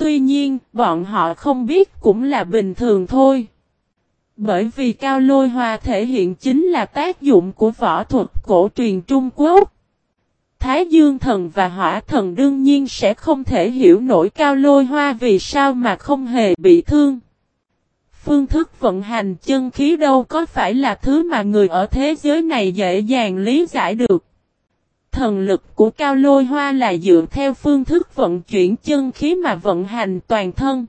Tuy nhiên, bọn họ không biết cũng là bình thường thôi. Bởi vì cao lôi hoa thể hiện chính là tác dụng của võ thuật cổ truyền Trung Quốc. Thái Dương thần và hỏa thần đương nhiên sẽ không thể hiểu nổi cao lôi hoa vì sao mà không hề bị thương. Phương thức vận hành chân khí đâu có phải là thứ mà người ở thế giới này dễ dàng lý giải được. Thần lực của cao lôi hoa là dựa theo phương thức vận chuyển chân khí mà vận hành toàn thân.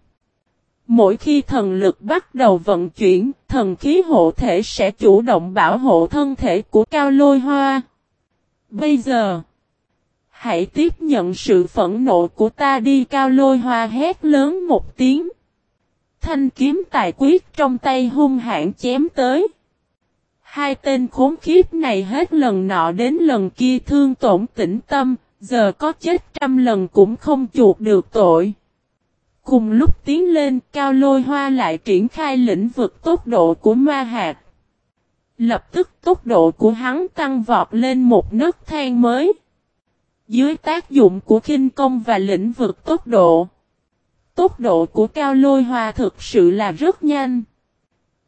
Mỗi khi thần lực bắt đầu vận chuyển, thần khí hộ thể sẽ chủ động bảo hộ thân thể của cao lôi hoa. Bây giờ, hãy tiếp nhận sự phẫn nộ của ta đi cao lôi hoa hét lớn một tiếng. Thanh kiếm tài quyết trong tay hung hãn chém tới. Hai tên khốn khiếp này hết lần nọ đến lần kia thương tổn tĩnh tâm, giờ có chết trăm lần cũng không chuột được tội. Cùng lúc tiến lên, cao lôi hoa lại triển khai lĩnh vực tốc độ của ma hạt. Lập tức tốc độ của hắn tăng vọt lên một nấc thang mới. Dưới tác dụng của khinh công và lĩnh vực tốc độ. Tốc độ của cao lôi hoa thực sự là rất nhanh.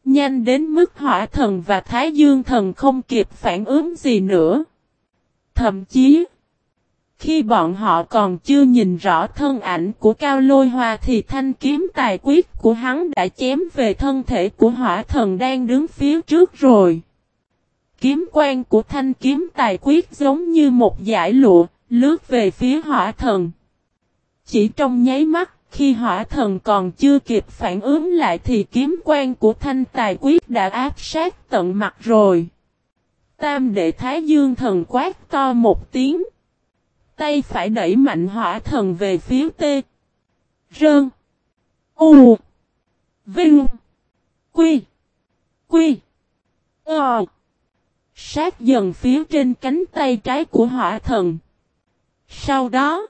Nhanh đến mức hỏa thần và thái dương thần không kịp phản ứng gì nữa. Thậm chí, khi bọn họ còn chưa nhìn rõ thân ảnh của cao lôi hoa thì thanh kiếm tài quyết của hắn đã chém về thân thể của hỏa thần đang đứng phía trước rồi. Kiếm quan của thanh kiếm tài quyết giống như một giải lụa, lướt về phía hỏa thần. Chỉ trong nháy mắt, khi hỏa thần còn chưa kịp phản ứng lại thì kiếm quan của thanh tài quyết đã áp sát tận mặt rồi. Tam đệ thái dương thần quát to một tiếng. Tay phải đẩy mạnh hỏa thần về phía tê. Rơn. U. Vinh. Quy. Quy. Ờ. Sát dần phía trên cánh tay trái của hỏa thần. Sau đó.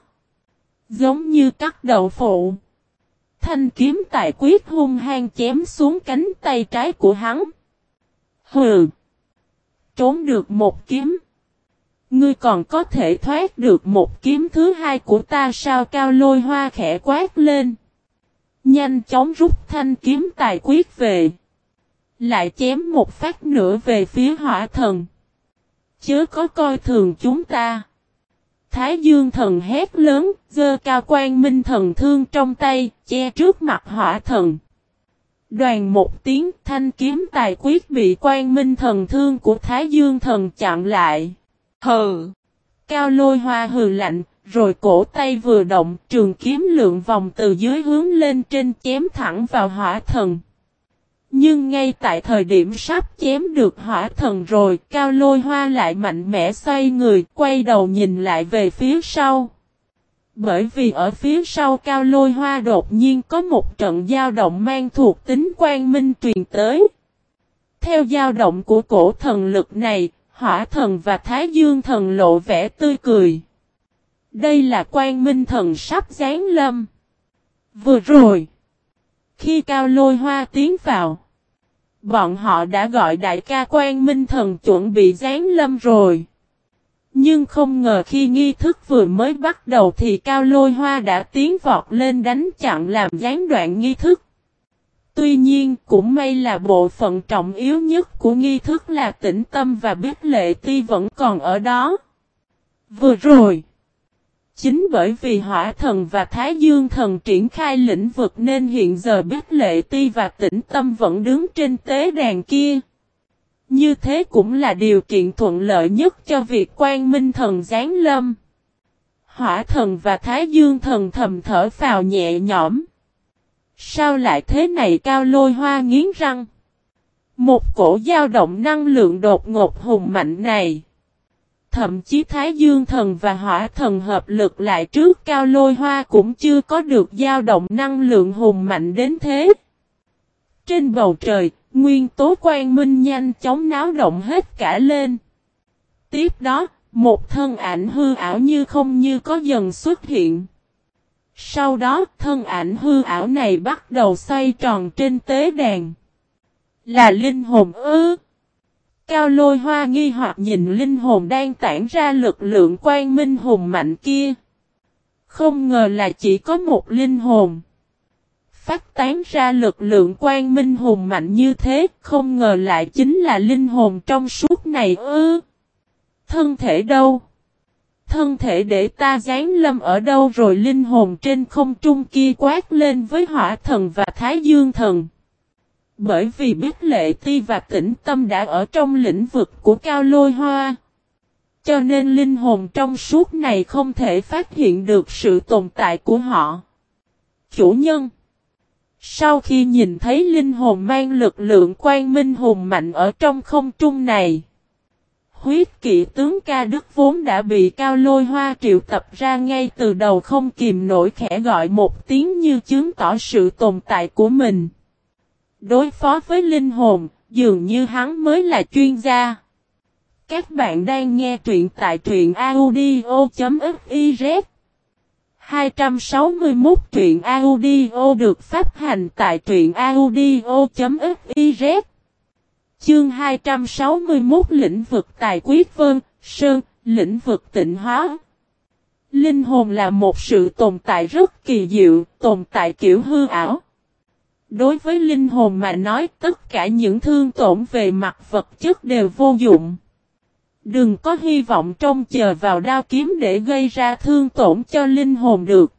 Giống như cắt đậu phụ. Thanh kiếm tài quyết hung hăng chém xuống cánh tay trái của hắn. Hừ. Trốn được một kiếm. Ngươi còn có thể thoát được một kiếm thứ hai của ta sao cao lôi hoa khẽ quát lên. Nhanh chóng rút thanh kiếm tài quyết về. Lại chém một phát nữa về phía hỏa thần. Chớ có coi thường chúng ta. Thái Dương thần hét lớn, dơ cao quan minh thần thương trong tay, che trước mặt hỏa thần. Đoàn một tiếng thanh kiếm tài quyết bị quan minh thần thương của Thái Dương thần chặn lại. Hừ! Cao lôi hoa hừ lạnh, rồi cổ tay vừa động, trường kiếm lượng vòng từ dưới hướng lên trên chém thẳng vào hỏa thần. Nhưng ngay tại thời điểm sắp chém được hỏa thần rồi, cao lôi hoa lại mạnh mẽ xoay người, quay đầu nhìn lại về phía sau. Bởi vì ở phía sau cao lôi hoa đột nhiên có một trận giao động mang thuộc tính quan minh truyền tới. Theo giao động của cổ thần lực này, hỏa thần và thái dương thần lộ vẻ tươi cười. Đây là quan minh thần sắp giáng lâm. Vừa rồi, khi cao lôi hoa tiến vào, Bọn họ đã gọi đại ca quan minh thần chuẩn bị giáng lâm rồi. Nhưng không ngờ khi nghi thức vừa mới bắt đầu thì cao lôi hoa đã tiến vọt lên đánh chặn làm gián đoạn nghi thức. Tuy nhiên, cũng may là bộ phận trọng yếu nhất của nghi thức là tĩnh tâm và biết lệ ti vẫn còn ở đó. Vừa rồi. Chính bởi vì hỏa thần và thái dương thần triển khai lĩnh vực nên hiện giờ biết lệ ti và tĩnh tâm vẫn đứng trên tế đàn kia. Như thế cũng là điều kiện thuận lợi nhất cho việc quan minh thần giáng lâm. Hỏa thần và thái dương thần thầm thở phào nhẹ nhõm. Sao lại thế này cao lôi hoa nghiến răng? Một cổ dao động năng lượng đột ngột hùng mạnh này. Thậm chí Thái Dương thần và Hỏa thần hợp lực lại trước cao lôi hoa cũng chưa có được dao động năng lượng hùng mạnh đến thế. Trên bầu trời, nguyên tố quang minh nhanh chóng náo động hết cả lên. Tiếp đó, một thân ảnh hư ảo như không như có dần xuất hiện. Sau đó, thân ảnh hư ảo này bắt đầu xoay tròn trên tế đàn. Là linh hồn ư? Cao lôi hoa nghi hoặc nhìn linh hồn đang tản ra lực lượng quan minh hùng mạnh kia. Không ngờ là chỉ có một linh hồn. Phát tán ra lực lượng quan minh hùng mạnh như thế, không ngờ lại chính là linh hồn trong suốt này ư. Thân thể đâu? Thân thể để ta gián lâm ở đâu rồi linh hồn trên không trung kia quát lên với hỏa thần và thái dương thần. Bởi vì biết lệ ti và tĩnh tâm đã ở trong lĩnh vực của cao lôi hoa. Cho nên linh hồn trong suốt này không thể phát hiện được sự tồn tại của họ. Chủ nhân, Sau khi nhìn thấy linh hồn mang lực lượng quan minh hùng mạnh ở trong không trung này, Huyết kỵ tướng ca đức vốn đã bị cao lôi hoa triệu tập ra ngay từ đầu không kìm nổi khẽ gọi một tiếng như chứng tỏ sự tồn tại của mình. Đối phó với linh hồn, dường như hắn mới là chuyên gia. Các bạn đang nghe truyện tại truyện audio.fiz 261 truyện audio được phát hành tại truyện audio.fiz Chương 261 lĩnh vực tài quyết vân, sơn, lĩnh vực tịnh hóa. Linh hồn là một sự tồn tại rất kỳ diệu, tồn tại kiểu hư ảo. Đối với linh hồn mà nói tất cả những thương tổn về mặt vật chất đều vô dụng. Đừng có hy vọng trông chờ vào đao kiếm để gây ra thương tổn cho linh hồn được.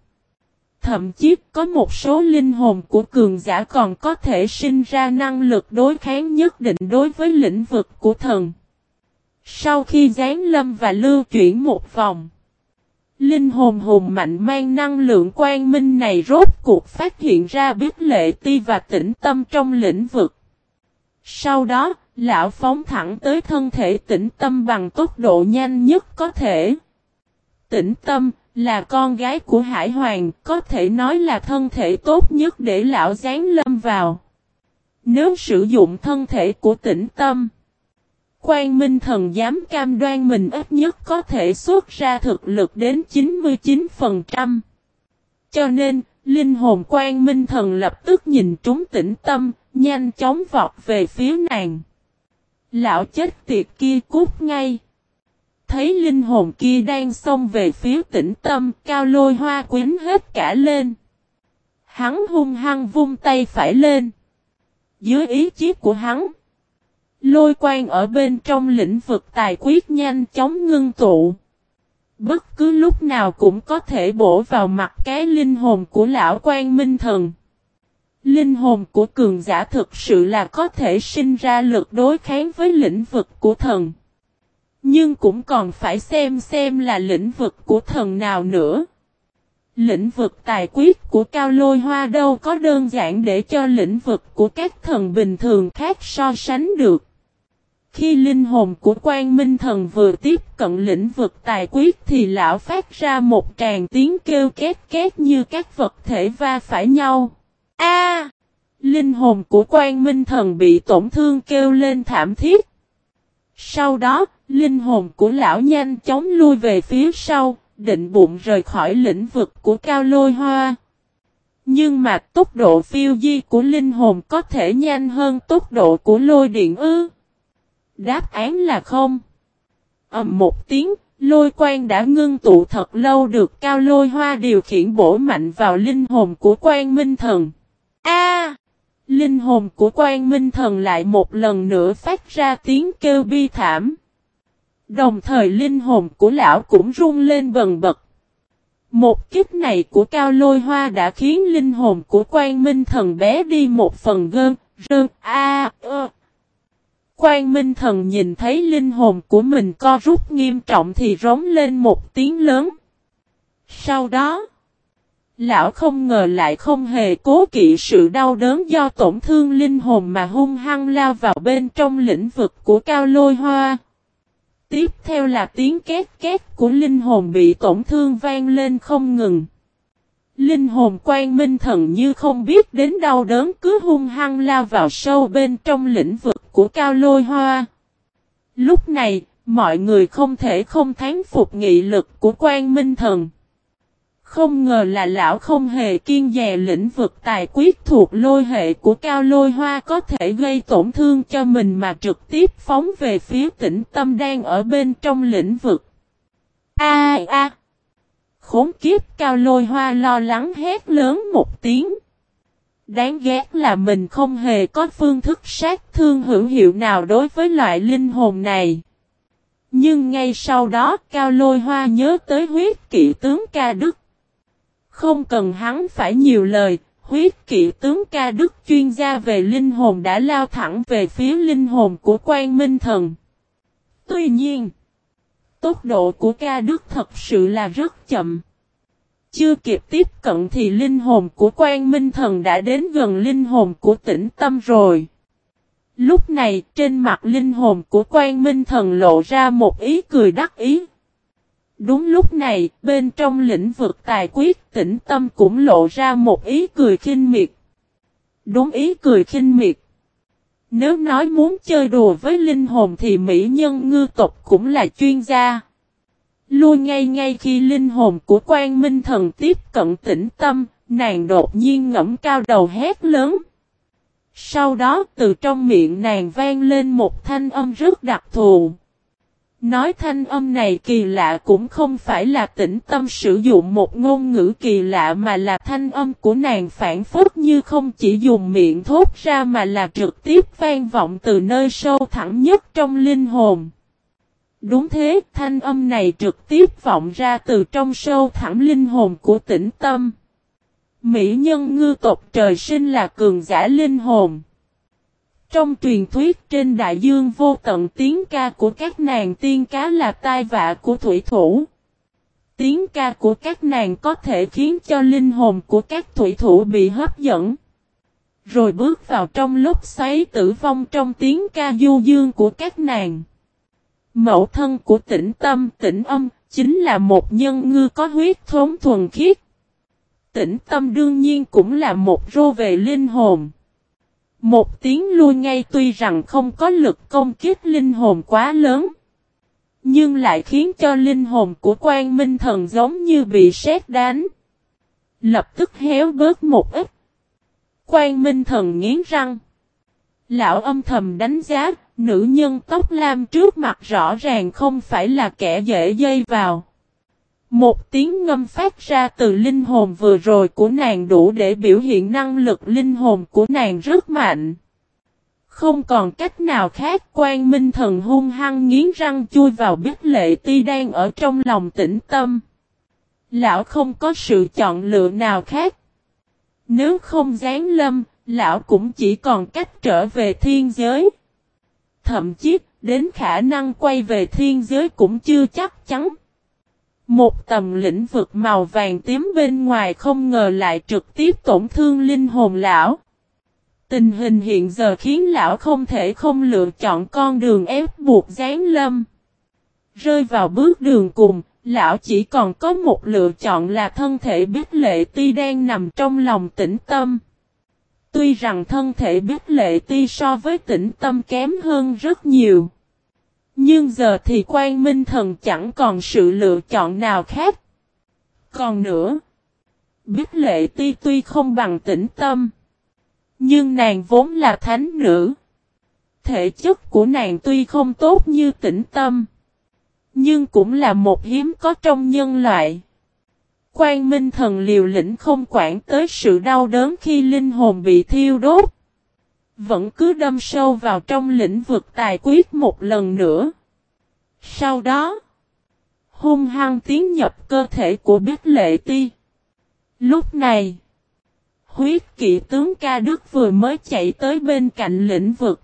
Thậm chí có một số linh hồn của cường giả còn có thể sinh ra năng lực đối kháng nhất định đối với lĩnh vực của thần. Sau khi gián lâm và lưu chuyển một vòng, linh hồn hồn mạnh mang năng lượng quang minh này rốt cuộc phát hiện ra biết lệ ti và tĩnh tâm trong lĩnh vực. Sau đó, lão phóng thẳng tới thân thể tĩnh tâm bằng tốc độ nhanh nhất có thể. Tĩnh tâm, là con gái của Hải Hoàng, có thể nói là thân thể tốt nhất để lão giáng lâm vào. Nếu sử dụng thân thể của tĩnh tâm, Quan Minh Thần dám cam đoan mình ít nhất có thể xuất ra thực lực đến 99%. Cho nên, linh hồn Quan Minh Thần lập tức nhìn trúng tĩnh tâm, nhanh chóng vọt về phía nàng. Lão chết tiệt kia cút ngay. Thấy linh hồn kia đang xông về phía tĩnh tâm, cao lôi hoa quyến hết cả lên. Hắn hung hăng vung tay phải lên. Dưới ý chí của hắn, lôi quan ở bên trong lĩnh vực tài quyết nhanh chóng ngưng tụ. Bất cứ lúc nào cũng có thể bổ vào mặt cái linh hồn của lão quan minh thần. Linh hồn của cường giả thực sự là có thể sinh ra lực đối kháng với lĩnh vực của thần. Nhưng cũng còn phải xem xem là lĩnh vực của thần nào nữa. Lĩnh vực tài quyết của cao lôi hoa đâu có đơn giản để cho lĩnh vực của các thần bình thường khác so sánh được. Khi linh hồn của quan minh thần vừa tiếp cận lĩnh vực tài quyết thì lão phát ra một tràng tiếng kêu két két như các vật thể va phải nhau. A! linh hồn của quan minh thần bị tổn thương kêu lên thảm thiết. Sau đó, Linh hồn của lão nhanh chóng lui về phía sau, định bụng rời khỏi lĩnh vực của cao lôi hoa. Nhưng mà tốc độ phiêu di của linh hồn có thể nhanh hơn tốc độ của lôi điện ư? Đáp án là không. ầm một tiếng, lôi quang đã ngưng tụ thật lâu được cao lôi hoa điều khiển bổ mạnh vào linh hồn của quan minh thần. A! linh hồn của quan minh thần lại một lần nữa phát ra tiếng kêu bi thảm. Đồng thời linh hồn của lão cũng rung lên bần bật. Một kiếp này của cao lôi hoa đã khiến linh hồn của quan minh thần bé đi một phần gơn, rơn, a, ơ. Quan minh thần nhìn thấy linh hồn của mình co rút nghiêm trọng thì rống lên một tiếng lớn. Sau đó, lão không ngờ lại không hề cố kỵ sự đau đớn do tổn thương linh hồn mà hung hăng lao vào bên trong lĩnh vực của cao lôi hoa. Tiếp theo là tiếng két két của linh hồn bị tổn thương vang lên không ngừng. Linh hồn quan minh thần như không biết đến đau đớn cứ hung hăng lao vào sâu bên trong lĩnh vực của cao lôi hoa. Lúc này, mọi người không thể không thán phục nghị lực của quan minh thần. Không ngờ là lão không hề kiên dè lĩnh vực tài quyết thuộc lôi hệ của cao lôi hoa có thể gây tổn thương cho mình mà trực tiếp phóng về phía tĩnh tâm đang ở bên trong lĩnh vực. A a khốn kiếp cao lôi hoa lo lắng hét lớn một tiếng. Đáng ghét là mình không hề có phương thức sát thương hữu hiệu nào đối với loại linh hồn này. Nhưng ngay sau đó Cao Lôi Hoa nhớ tới huyết kỵ tướng ca đức. Không cần hắn phải nhiều lời, huyết kỵ tướng ca đức chuyên gia về linh hồn đã lao thẳng về phía linh hồn của quan minh thần. Tuy nhiên, tốc độ của ca đức thật sự là rất chậm. Chưa kịp tiếp cận thì linh hồn của quan minh thần đã đến gần linh hồn của tĩnh tâm rồi. Lúc này trên mặt linh hồn của quan minh thần lộ ra một ý cười đắc ý. Đúng lúc này, bên trong lĩnh vực tài quyết tĩnh tâm cũng lộ ra một ý cười khinh miệt. Đúng ý cười khinh miệt. Nếu nói muốn chơi đùa với linh hồn thì mỹ nhân ngư tộc cũng là chuyên gia. Lui ngay ngay khi linh hồn của quan minh thần tiếp cận tĩnh tâm, nàng đột nhiên ngẫm cao đầu hét lớn. Sau đó từ trong miệng nàng vang lên một thanh âm rất đặc thù. Nói thanh âm này kỳ lạ cũng không phải là tĩnh tâm sử dụng một ngôn ngữ kỳ lạ mà là thanh âm của nàng phản phất như không chỉ dùng miệng thốt ra mà là trực tiếp vang vọng từ nơi sâu thẳm nhất trong linh hồn. Đúng thế, thanh âm này trực tiếp vọng ra từ trong sâu thẳm linh hồn của tĩnh tâm. Mỹ nhân ngư tộc trời sinh là cường giả linh hồn. Trong truyền thuyết trên đại dương vô tận tiếng ca của các nàng tiên cá là tai vạ của thủy thủ. Tiếng ca của các nàng có thể khiến cho linh hồn của các thủy thủ bị hấp dẫn. Rồi bước vào trong lúc xoáy tử vong trong tiếng ca du dương của các nàng. Mẫu thân của tĩnh tâm, tĩnh âm chính là một nhân ngư có huyết thống thuần khiết. Tĩnh tâm đương nhiên cũng là một rô về linh hồn. Một tiếng lui ngay tuy rằng không có lực công kích linh hồn quá lớn. Nhưng lại khiến cho linh hồn của quan minh thần giống như bị sét đánh. Lập tức héo bớt một ít. Quan minh thần nghiến răng. Lão âm thầm đánh giá, nữ nhân tóc lam trước mặt rõ ràng không phải là kẻ dễ dây vào. Một tiếng ngâm phát ra từ linh hồn vừa rồi của nàng đủ để biểu hiện năng lực linh hồn của nàng rất mạnh. Không còn cách nào khác quan minh thần hung hăng nghiến răng chui vào biết lệ ti đang ở trong lòng tĩnh tâm. Lão không có sự chọn lựa nào khác. Nếu không gián lâm, lão cũng chỉ còn cách trở về thiên giới. Thậm chí, đến khả năng quay về thiên giới cũng chưa chắc chắn. Một tầm lĩnh vực màu vàng tím bên ngoài không ngờ lại trực tiếp tổn thương linh hồn lão. Tình hình hiện giờ khiến lão không thể không lựa chọn con đường ép buộc gián lâm. Rơi vào bước đường cùng, lão chỉ còn có một lựa chọn là thân thể biết lệ ti đang nằm trong lòng tĩnh tâm. Tuy rằng thân thể biết lệ ti so với tĩnh tâm kém hơn rất nhiều. Nhưng giờ thì quan minh thần chẳng còn sự lựa chọn nào khác. Còn nữa, biết lệ ti tuy không bằng tĩnh tâm. Nhưng nàng vốn là thánh nữ. Thể chất của nàng tuy không tốt như tĩnh tâm. Nhưng cũng là một hiếm có trong nhân loại. Quan minh thần liều lĩnh không quản tới sự đau đớn khi linh hồn bị thiêu đốt. Vẫn cứ đâm sâu vào trong lĩnh vực tài quyết một lần nữa. Sau đó, hung hăng tiến nhập cơ thể của biết lệ ti. Lúc này, huyết kỵ tướng ca đức vừa mới chạy tới bên cạnh lĩnh vực.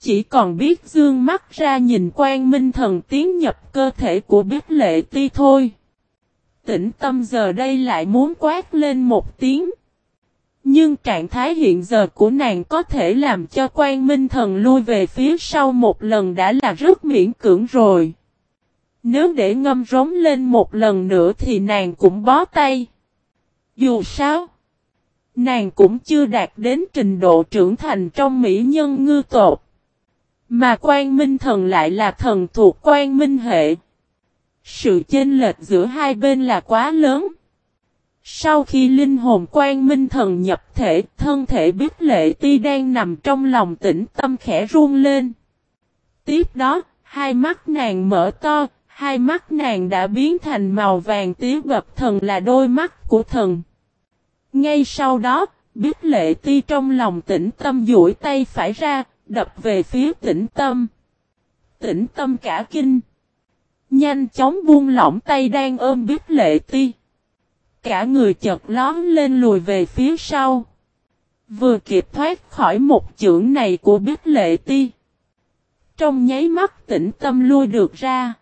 Chỉ còn biết dương mắt ra nhìn quan minh thần tiến nhập cơ thể của biết lệ ti thôi. Tĩnh tâm giờ đây lại muốn quát lên một tiếng. Nhưng trạng thái hiện giờ của nàng có thể làm cho quan minh thần lui về phía sau một lần đã là rất miễn cưỡng rồi. Nếu để ngâm rống lên một lần nữa thì nàng cũng bó tay. Dù sao, nàng cũng chưa đạt đến trình độ trưởng thành trong mỹ nhân ngư tột. Mà quan minh thần lại là thần thuộc quan minh hệ. Sự chênh lệch giữa hai bên là quá lớn. Sau khi linh hồn quan minh thần nhập thể, thân thể biết lệ ti đang nằm trong lòng tĩnh tâm khẽ run lên. Tiếp đó, hai mắt nàng mở to, Hai mắt nàng đã biến thành màu vàng tía gập thần là đôi mắt của thần. Ngay sau đó, biết lệ ti trong lòng tĩnh tâm duỗi tay phải ra, đập về phía tĩnh tâm. Tĩnh tâm cả kinh. Nhanh chóng buông lỏng tay đang ôm biết lệ ti. Cả người chợt lóm lên lùi về phía sau. Vừa kịp thoát khỏi một chưởng này của biết lệ ti. Trong nháy mắt tĩnh tâm lui được ra.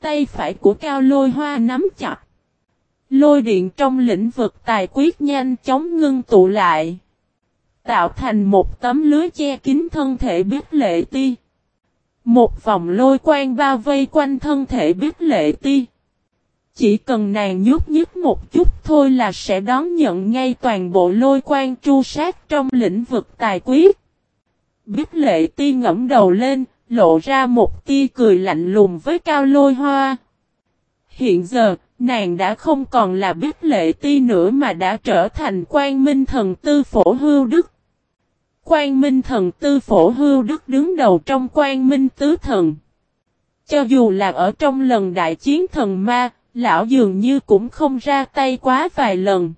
Tay phải của cao lôi hoa nắm chặt. Lôi điện trong lĩnh vực tài quyết nhanh chóng ngưng tụ lại. Tạo thành một tấm lưới che kín thân thể biết lệ ti. Một vòng lôi quang bao vây quanh thân thể biết lệ ti. Chỉ cần nàng nhúc nhích một chút thôi là sẽ đón nhận ngay toàn bộ lôi quan tru sát trong lĩnh vực tài quyết. Biết lệ ti ngẫm đầu lên, lộ ra một tia cười lạnh lùng với cao lôi hoa. Hiện giờ, nàng đã không còn là biết lệ ti nữa mà đã trở thành quan minh thần tư phổ hưu đức. Quan minh thần tư phổ hưu đức đứng đầu trong quan minh tứ thần. Cho dù là ở trong lần đại chiến thần ma, lão dường như cũng không ra tay quá vài lần.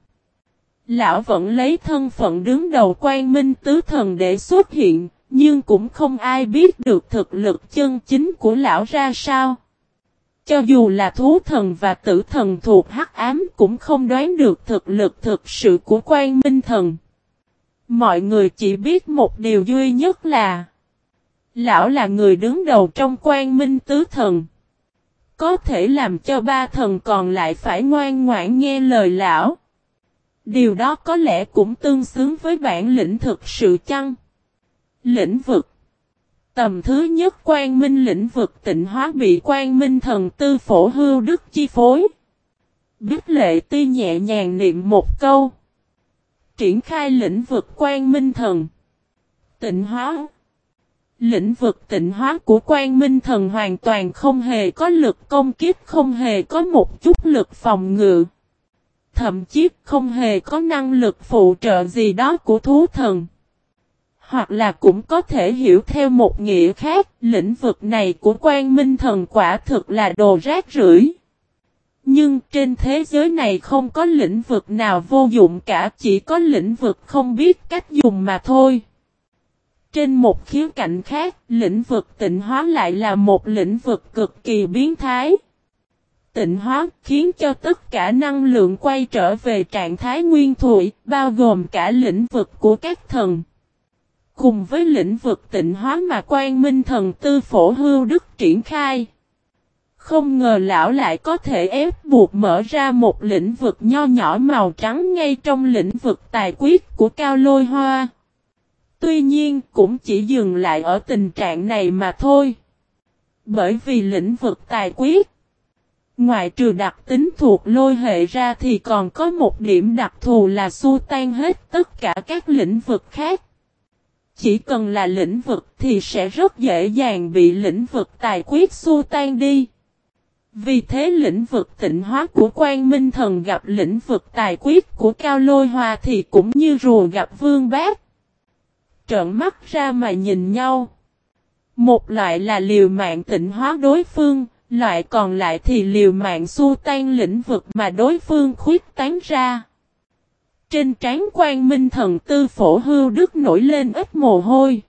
Lão vẫn lấy thân phận đứng đầu quan minh tứ thần để xuất hiện, nhưng cũng không ai biết được thực lực chân chính của lão ra sao. Cho dù là thú thần và tử thần thuộc hắc ám cũng không đoán được thực lực thực sự của quan minh thần. Mọi người chỉ biết một điều duy nhất là Lão là người đứng đầu trong quan minh tứ thần. Có thể làm cho ba thần còn lại phải ngoan ngoãn nghe lời lão. Điều đó có lẽ cũng tương xứng với bản lĩnh thực sự chăng? Lĩnh vực Tầm thứ nhất quan minh lĩnh vực tịnh hóa bị quan minh thần tư phổ hưu đức chi phối. đức lệ ti nhẹ nhàng niệm một câu. Triển khai lĩnh vực quan minh thần. Tịnh hóa Lĩnh vực tịnh hóa của quan minh thần hoàn toàn không hề có lực công kiếp không hề có một chút lực phòng ngự. Thậm chí không hề có năng lực phụ trợ gì đó của thú thần. Hoặc là cũng có thể hiểu theo một nghĩa khác, lĩnh vực này của quan minh thần quả thực là đồ rác rưởi. Nhưng trên thế giới này không có lĩnh vực nào vô dụng cả, chỉ có lĩnh vực không biết cách dùng mà thôi. Trên một khía cạnh khác, lĩnh vực tịnh hóa lại là một lĩnh vực cực kỳ biến thái. Tịnh hóa khiến cho tất cả năng lượng quay trở về trạng thái nguyên thủy, bao gồm cả lĩnh vực của các thần. Cùng với lĩnh vực tịnh hóa mà quan minh thần tư phổ hưu đức triển khai. Không ngờ lão lại có thể ép buộc mở ra một lĩnh vực nho nhỏ màu trắng ngay trong lĩnh vực tài quyết của cao lôi hoa. Tuy nhiên, cũng chỉ dừng lại ở tình trạng này mà thôi. Bởi vì lĩnh vực tài quyết. Ngoài trừ đặc tính thuộc lôi hệ ra thì còn có một điểm đặc thù là xua tan hết tất cả các lĩnh vực khác. Chỉ cần là lĩnh vực thì sẽ rất dễ dàng bị lĩnh vực tài quyết xua tan đi. Vì thế lĩnh vực tịnh hóa của quan minh thần gặp lĩnh vực tài quyết của cao lôi hòa thì cũng như rùa gặp vương bát. Trợn mắt ra mà nhìn nhau. Một loại là liều mạng tịnh hóa đối phương, loại còn lại thì liều mạng xua tan lĩnh vực mà đối phương khuyết tán ra. Trên trán quan minh thần tư phổ hưu đức nổi lên ít mồ hôi.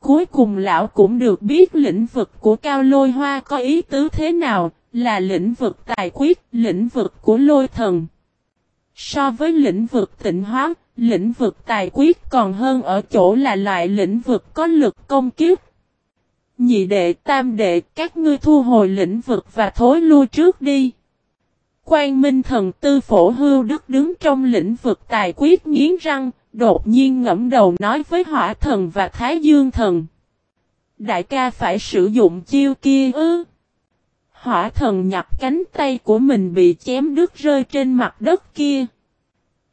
Cuối cùng lão cũng được biết lĩnh vực của cao lôi hoa có ý tứ thế nào, là lĩnh vực tài quyết, lĩnh vực của lôi thần. So với lĩnh vực tịnh hóa, lĩnh vực tài quyết còn hơn ở chỗ là loại lĩnh vực có lực công kiếp. Nhị đệ tam đệ các ngươi thu hồi lĩnh vực và thối lui trước đi. Quan Minh thần tư phổ hưu đức đứng trong lĩnh vực tài quyết nghiến răng, đột nhiên ngẫm đầu nói với hỏa thần và thái dương thần. Đại ca phải sử dụng chiêu kia ư. Hỏa thần nhặt cánh tay của mình bị chém đứt rơi trên mặt đất kia.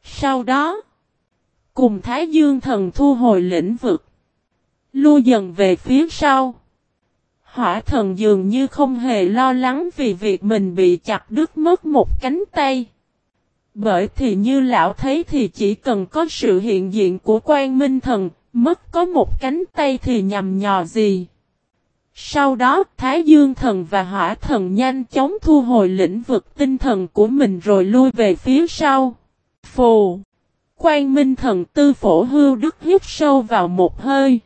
Sau đó, cùng Thái Dương thần thu hồi lĩnh vực. Lui dần về phía sau. Hỏa thần dường như không hề lo lắng vì việc mình bị chặt đứt mất một cánh tay. Bởi thì như lão thấy thì chỉ cần có sự hiện diện của quan minh thần, mất có một cánh tay thì nhầm nhò gì. Sau đó, Thái Dương thần và Hỏa thần nhanh chóng thu hồi lĩnh vực tinh thần của mình rồi lui về phía sau. Phù! Quan Minh thần tư phổ hưu đức hít sâu vào một hơi.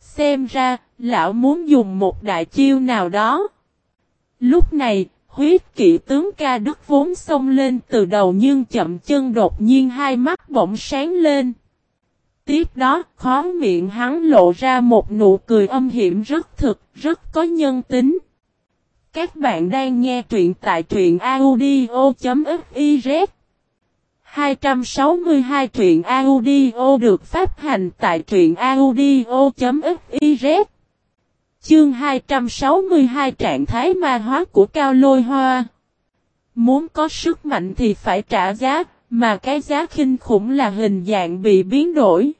Xem ra, lão muốn dùng một đại chiêu nào đó. Lúc này, huyết kỵ tướng ca đức vốn xông lên từ đầu nhưng chậm chân đột nhiên hai mắt bỗng sáng lên. Tiếp đó, khó miệng hắn lộ ra một nụ cười âm hiểm rất thực, rất có nhân tính. Các bạn đang nghe truyện tại truyện audio.fif 262 truyện audio được phát hành tại truyện audio.fiz Chương 262 trạng thái ma hóa của Cao Lôi Hoa Muốn có sức mạnh thì phải trả giá, mà cái giá khinh khủng là hình dạng bị biến đổi.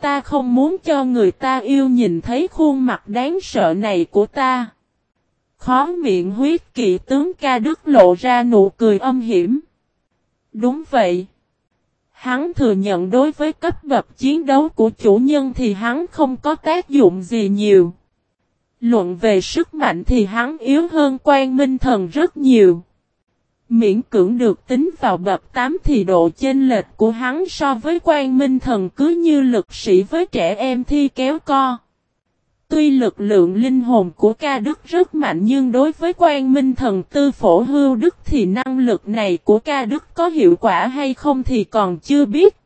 Ta không muốn cho người ta yêu nhìn thấy khuôn mặt đáng sợ này của ta. Khó miệng huyết kỵ tướng ca đức lộ ra nụ cười âm hiểm. Đúng vậy. Hắn thừa nhận đối với cấp bậc chiến đấu của chủ nhân thì hắn không có tác dụng gì nhiều. Luận về sức mạnh thì hắn yếu hơn quan minh thần rất nhiều. Miễn cưỡng được tính vào bậc 8 thì độ chênh lệch của hắn so với quan minh thần cứ như lực sĩ với trẻ em thi kéo co. Tuy lực lượng linh hồn của ca đức rất mạnh nhưng đối với quan minh thần tư phổ hưu đức thì năng lực này của ca đức có hiệu quả hay không thì còn chưa biết.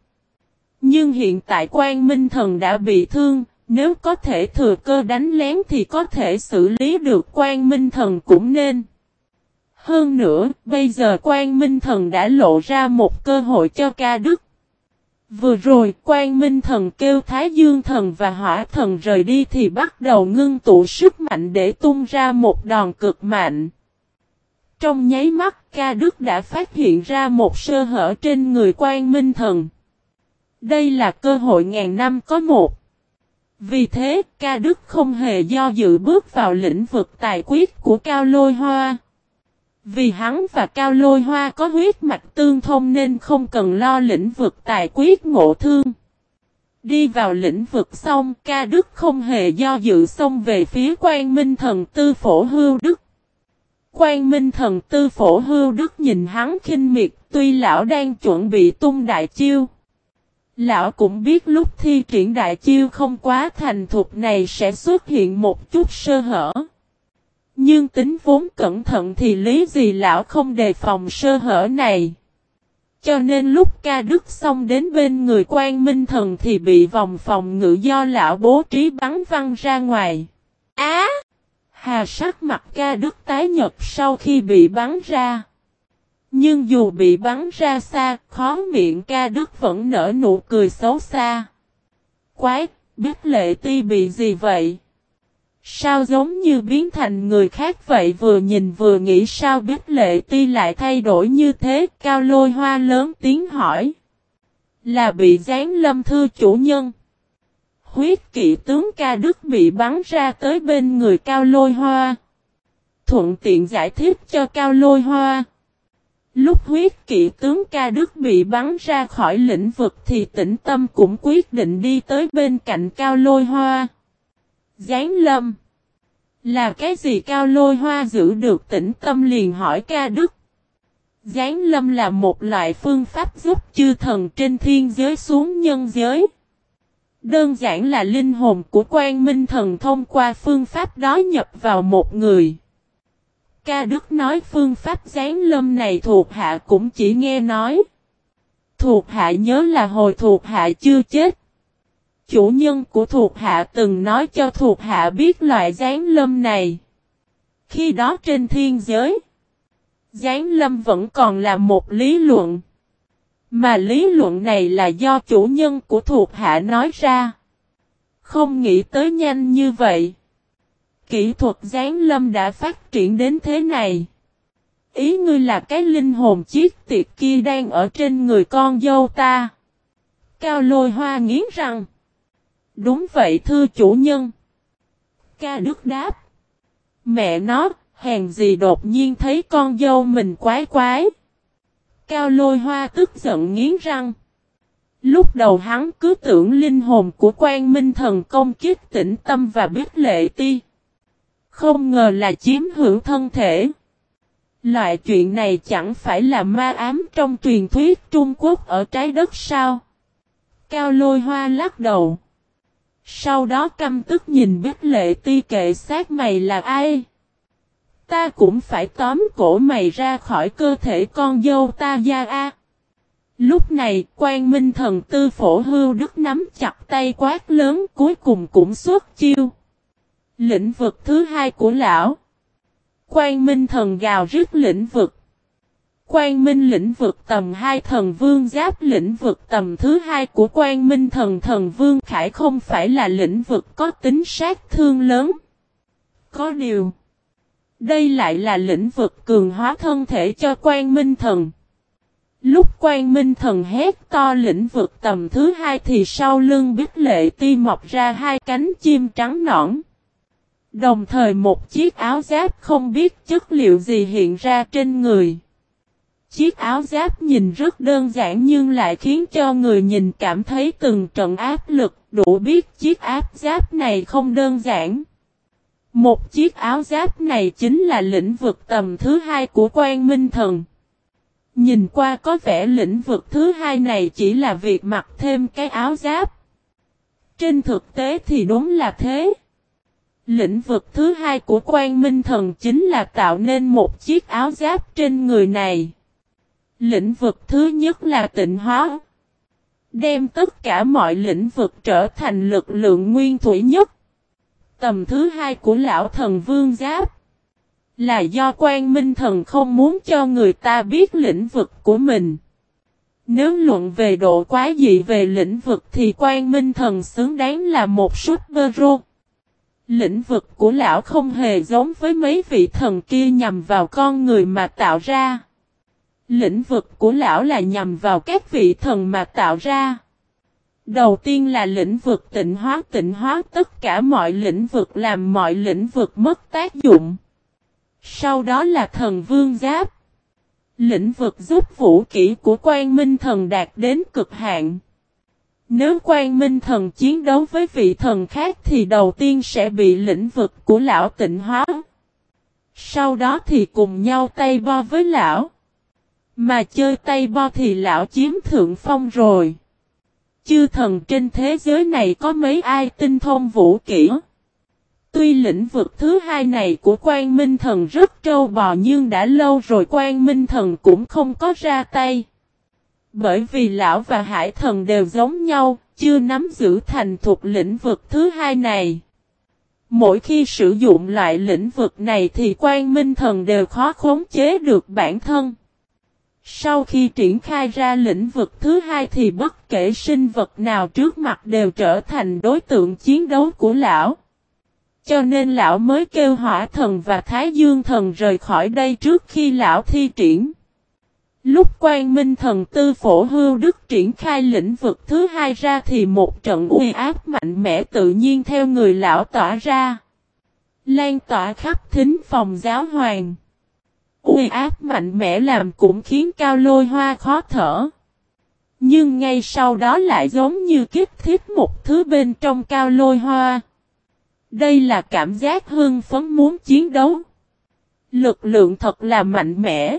Nhưng hiện tại quan minh thần đã bị thương, nếu có thể thừa cơ đánh lén thì có thể xử lý được quan minh thần cũng nên. Hơn nữa, bây giờ quan minh thần đã lộ ra một cơ hội cho ca đức. Vừa rồi, quan minh thần kêu Thái Dương thần và hỏa thần rời đi thì bắt đầu ngưng tụ sức mạnh để tung ra một đòn cực mạnh. Trong nháy mắt, ca đức đã phát hiện ra một sơ hở trên người quan minh thần. Đây là cơ hội ngàn năm có một. Vì thế, ca đức không hề do dự bước vào lĩnh vực tài quyết của Cao Lôi Hoa. Vì hắn và Cao Lôi Hoa có huyết mạch tương thông nên không cần lo lĩnh vực tài quyết ngộ thương. Đi vào lĩnh vực xong, ca đức không hề do dự xông về phía quan minh thần tư phổ hưu đức. Quan minh thần tư phổ hưu đức nhìn hắn khinh miệt, tuy lão đang chuẩn bị tung đại chiêu. Lão cũng biết lúc thi triển đại chiêu không quá thành thục này sẽ xuất hiện một chút sơ hở. Nhưng tính vốn cẩn thận thì lý gì lão không đề phòng sơ hở này. Cho nên lúc ca đức xong đến bên người quan minh thần thì bị vòng phòng ngự do lão bố trí bắn văng ra ngoài. Á! hà sắc mặt ca đức tái nhật sau khi bị bắn ra. Nhưng dù bị bắn ra xa, khó miệng ca đức vẫn nở nụ cười xấu xa. Quái, biết lệ ti bị gì vậy? Sao giống như biến thành người khác vậy vừa nhìn vừa nghĩ, sao biết lệ ti lại thay đổi như thế cao lôi hoa lớn tiếng hỏi. Là bị gián lâm thư chủ nhân. Huyết kỵ tướng ca đức bị bắn ra tới bên người cao lôi hoa. Thuận tiện giải thích cho cao lôi hoa. Lúc huyết kỵ tướng ca đức bị bắn ra khỏi lĩnh vực thì tĩnh tâm cũng quyết định đi tới bên cạnh cao lôi hoa. Giáng lâm. Là cái gì cao lôi hoa giữ được tĩnh tâm liền hỏi ca đức. Giáng lâm là một loại phương pháp giúp chư thần trên thiên giới xuống nhân giới. Đơn giản là linh hồn của quan minh thần thông qua phương pháp đó nhập vào một người. Ca Đức nói phương pháp giáng lâm này thuộc hạ cũng chỉ nghe nói. Thuộc hạ nhớ là hồi thuộc hạ chưa chết. Chủ nhân của thuộc hạ từng nói cho thuộc hạ biết loại gián lâm này. Khi đó trên thiên giới, gián lâm vẫn còn là một lý luận. Mà lý luận này là do chủ nhân của thuộc hạ nói ra. Không nghĩ tới nhanh như vậy. Kỹ thuật gián lâm đã phát triển đến thế này. Ý ngươi là cái linh hồn chiếc tiệc kia đang ở trên người con dâu ta. Cao lôi hoa nghiến răng. Đúng vậy thưa chủ nhân. Ca Đức đáp. Mẹ nó, hèn gì đột nhiên thấy con dâu mình quái quái. Cao lôi hoa tức giận nghiến răng. Lúc đầu hắn cứ tưởng linh hồn của quan minh thần công kiếp tĩnh tâm và biết lệ ti. Không ngờ là chiếm hữu thân thể. Loại chuyện này chẳng phải là ma ám trong truyền thuyết Trung Quốc ở trái đất sao? Cao lôi hoa lắc đầu. Sau đó căm tức nhìn biết lệ ti kệ sát mày là ai? Ta cũng phải tóm cổ mày ra khỏi cơ thể con dâu ta gia a. Lúc này, quan minh thần tư phổ hưu đức nắm chặt tay quát lớn cuối cùng cũng xuất chiêu. Lĩnh vực thứ hai của lão. Quan minh thần gào rứt lĩnh vực. Quan minh lĩnh vực tầm 2 thần vương giáp lĩnh vực tầm thứ hai của quan minh thần thần vương khải không phải là lĩnh vực có tính sát thương lớn. Có điều. Đây lại là lĩnh vực cường hóa thân thể cho quan minh thần. Lúc quan minh thần hét to lĩnh vực tầm thứ hai thì sau lưng biết lệ ti mọc ra hai cánh chim trắng nõn. Đồng thời một chiếc áo giáp không biết chất liệu gì hiện ra trên người. Chiếc áo giáp nhìn rất đơn giản nhưng lại khiến cho người nhìn cảm thấy từng trận áp lực, đủ biết chiếc áo giáp này không đơn giản. Một chiếc áo giáp này chính là lĩnh vực tầm thứ hai của quan minh thần. Nhìn qua có vẻ lĩnh vực thứ hai này chỉ là việc mặc thêm cái áo giáp. Trên thực tế thì đúng là thế. Lĩnh vực thứ hai của quan minh thần chính là tạo nên một chiếc áo giáp trên người này. Lĩnh vực thứ nhất là tịnh hóa. Đem tất cả mọi lĩnh vực trở thành lực lượng nguyên thủy nhất. Tầm thứ hai của lão thần vương giáp. Là do quan minh thần không muốn cho người ta biết lĩnh vực của mình. Nếu luận về độ quá dị về lĩnh vực thì quan minh thần xứng đáng là một super rô. Lĩnh vực của lão không hề giống với mấy vị thần kia nhằm vào con người mà tạo ra. Lĩnh vực của lão là nhằm vào các vị thần mà tạo ra. Đầu tiên là lĩnh vực tịnh hóa tịnh hóa tất cả mọi lĩnh vực làm mọi lĩnh vực mất tác dụng. Sau đó là thần vương giáp. Lĩnh vực giúp vũ kỹ của quan minh thần đạt đến cực hạn. Nếu quan minh thần chiến đấu với vị thần khác thì đầu tiên sẽ bị lĩnh vực của lão tịnh hóa. Sau đó thì cùng nhau tay bo với lão. Mà chơi tay bo thì lão chiếm thượng phong rồi. Chư thần trên thế giới này có mấy ai tinh thông vũ kỹ? Tuy lĩnh vực thứ hai này của quan minh thần rất trâu bò nhưng đã lâu rồi quan minh thần cũng không có ra tay. Bởi vì lão và hải thần đều giống nhau, chưa nắm giữ thành thuộc lĩnh vực thứ hai này. Mỗi khi sử dụng loại lĩnh vực này thì quan minh thần đều khó khống chế được bản thân. Sau khi triển khai ra lĩnh vực thứ hai thì bất kể sinh vật nào trước mặt đều trở thành đối tượng chiến đấu của lão. Cho nên lão mới kêu hỏa thần và thái dương thần rời khỏi đây trước khi lão thi triển. Lúc quan minh thần tư phổ hưu đức triển khai lĩnh vực thứ hai ra thì một trận uy áp mạnh mẽ tự nhiên theo người lão tỏa ra. Lan tỏa khắp thính phòng giáo hoàng. Uy áp mạnh mẽ làm cũng khiến cao lôi hoa khó thở. Nhưng ngay sau đó lại giống như kiếp thiết một thứ bên trong cao lôi hoa. Đây là cảm giác hưng phấn muốn chiến đấu. Lực lượng thật là mạnh mẽ.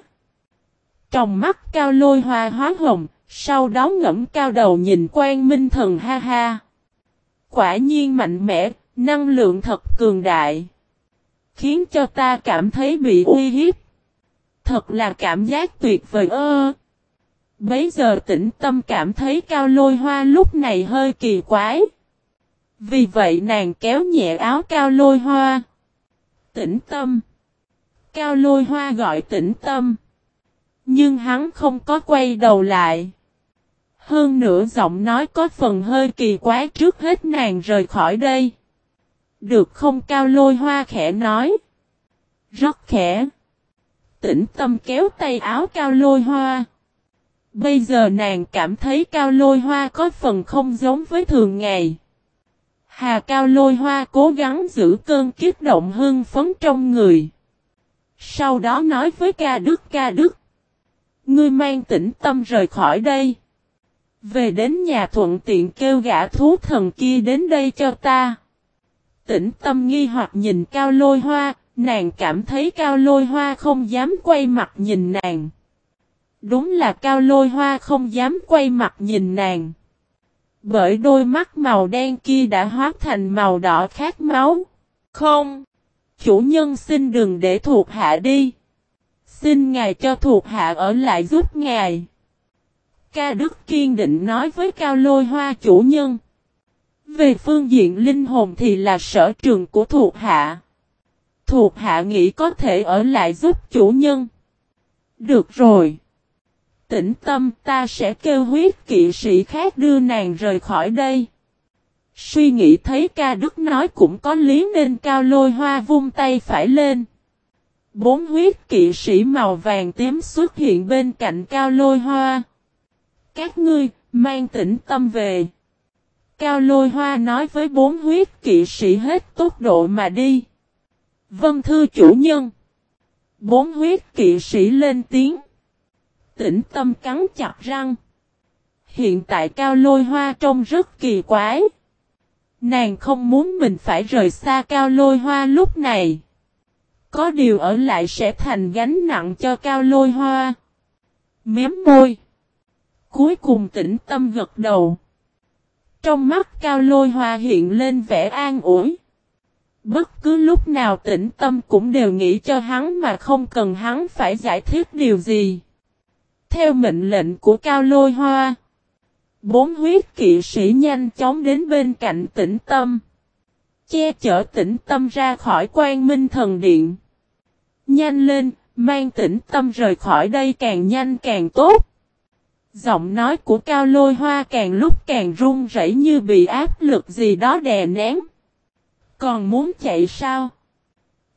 Trong mắt cao lôi hoa hóa hồng, sau đó ngẫm cao đầu nhìn quan minh thần ha ha. Quả nhiên mạnh mẽ, năng lượng thật cường đại. Khiến cho ta cảm thấy bị uy hiếp. Thật là cảm giác tuyệt vời ơ. Bấy giờ tĩnh tâm cảm thấy cao lôi hoa lúc này hơi kỳ quái. Vì vậy nàng kéo nhẹ áo cao lôi hoa. Tĩnh tâm. Cao lôi hoa gọi tĩnh tâm. Nhưng hắn không có quay đầu lại. Hơn nữa giọng nói có phần hơi kỳ quái trước hết nàng rời khỏi đây. Được không cao lôi hoa khẽ nói. Rất khẽ. Tĩnh tâm kéo tay áo cao lôi hoa. Bây giờ nàng cảm thấy cao lôi hoa có phần không giống với thường ngày. Hà cao lôi hoa cố gắng giữ cơn kiếp động hưng phấn trong người. Sau đó nói với ca đức ca đức. Ngươi mang tĩnh tâm rời khỏi đây. Về đến nhà thuận tiện kêu gã thú thần kia đến đây cho ta. Tĩnh tâm nghi hoặc nhìn cao lôi hoa, nàng cảm thấy cao lôi hoa không dám quay mặt nhìn nàng. Đúng là cao lôi hoa không dám quay mặt nhìn nàng. Bởi đôi mắt màu đen kia đã hóa thành màu đỏ khát máu. Không! Chủ nhân xin đừng để thuộc hạ đi. Xin ngài cho thuộc hạ ở lại giúp ngài. Ca Đức kiên định nói với Cao Lôi Hoa chủ nhân. Về phương diện linh hồn thì là sở trường của thuộc hạ. Thuộc hạ nghĩ có thể ở lại giúp chủ nhân. Được rồi. Tĩnh tâm ta sẽ kêu huyết kỵ sĩ khác đưa nàng rời khỏi đây. Suy nghĩ thấy ca đức nói cũng có lý nên cao lôi hoa vung tay phải lên. Bốn huyết kỵ sĩ màu vàng tím xuất hiện bên cạnh cao lôi hoa. Các ngươi, mang tĩnh tâm về. Cao lôi hoa nói với bốn huyết kỵ sĩ hết tốc độ mà đi. Vân thư chủ nhân. Bốn huyết kỵ sĩ lên tiếng. Tỉnh tâm cắn chặt răng. Hiện tại cao lôi hoa trông rất kỳ quái. Nàng không muốn mình phải rời xa cao lôi hoa lúc này. Có điều ở lại sẽ thành gánh nặng cho cao lôi hoa. Mém môi. Cuối cùng tĩnh tâm gật đầu. Trong mắt cao lôi hoa hiện lên vẻ an ủi. Bất cứ lúc nào tĩnh tâm cũng đều nghĩ cho hắn mà không cần hắn phải giải thích điều gì. Theo mệnh lệnh của cao lôi hoa. Bốn huyết kỵ sĩ nhanh chóng đến bên cạnh tĩnh tâm. Che chở tĩnh tâm ra khỏi quan minh thần điện. Nhanh lên, mang tĩnh tâm rời khỏi đây càng nhanh càng tốt. Giọng nói của cao lôi hoa càng lúc càng run rẩy như bị áp lực gì đó đè nén. Còn muốn chạy sao?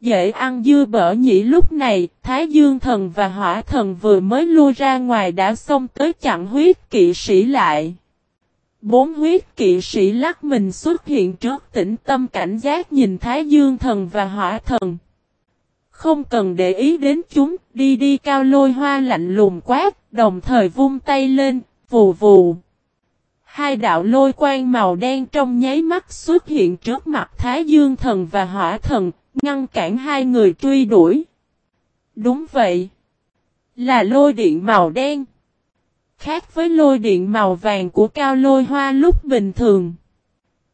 Dễ ăn dưa bở nhĩ lúc này, Thái Dương thần và Hỏa thần vừa mới lui ra ngoài đã xông tới chặn huyết kỵ sĩ lại. Bốn huyết kỵ sĩ lắc mình xuất hiện trước tĩnh tâm cảnh giác nhìn Thái Dương thần và Hỏa thần. Không cần để ý đến chúng, đi đi cao lôi hoa lạnh lùng quát, đồng thời vung tay lên, vù vù. Hai đạo lôi quang màu đen trong nháy mắt xuất hiện trước mặt Thái Dương thần và Hỏa thần, ngăn cản hai người truy đuổi. Đúng vậy. Là lôi điện màu đen. Khác với lôi điện màu vàng của cao lôi hoa lúc bình thường.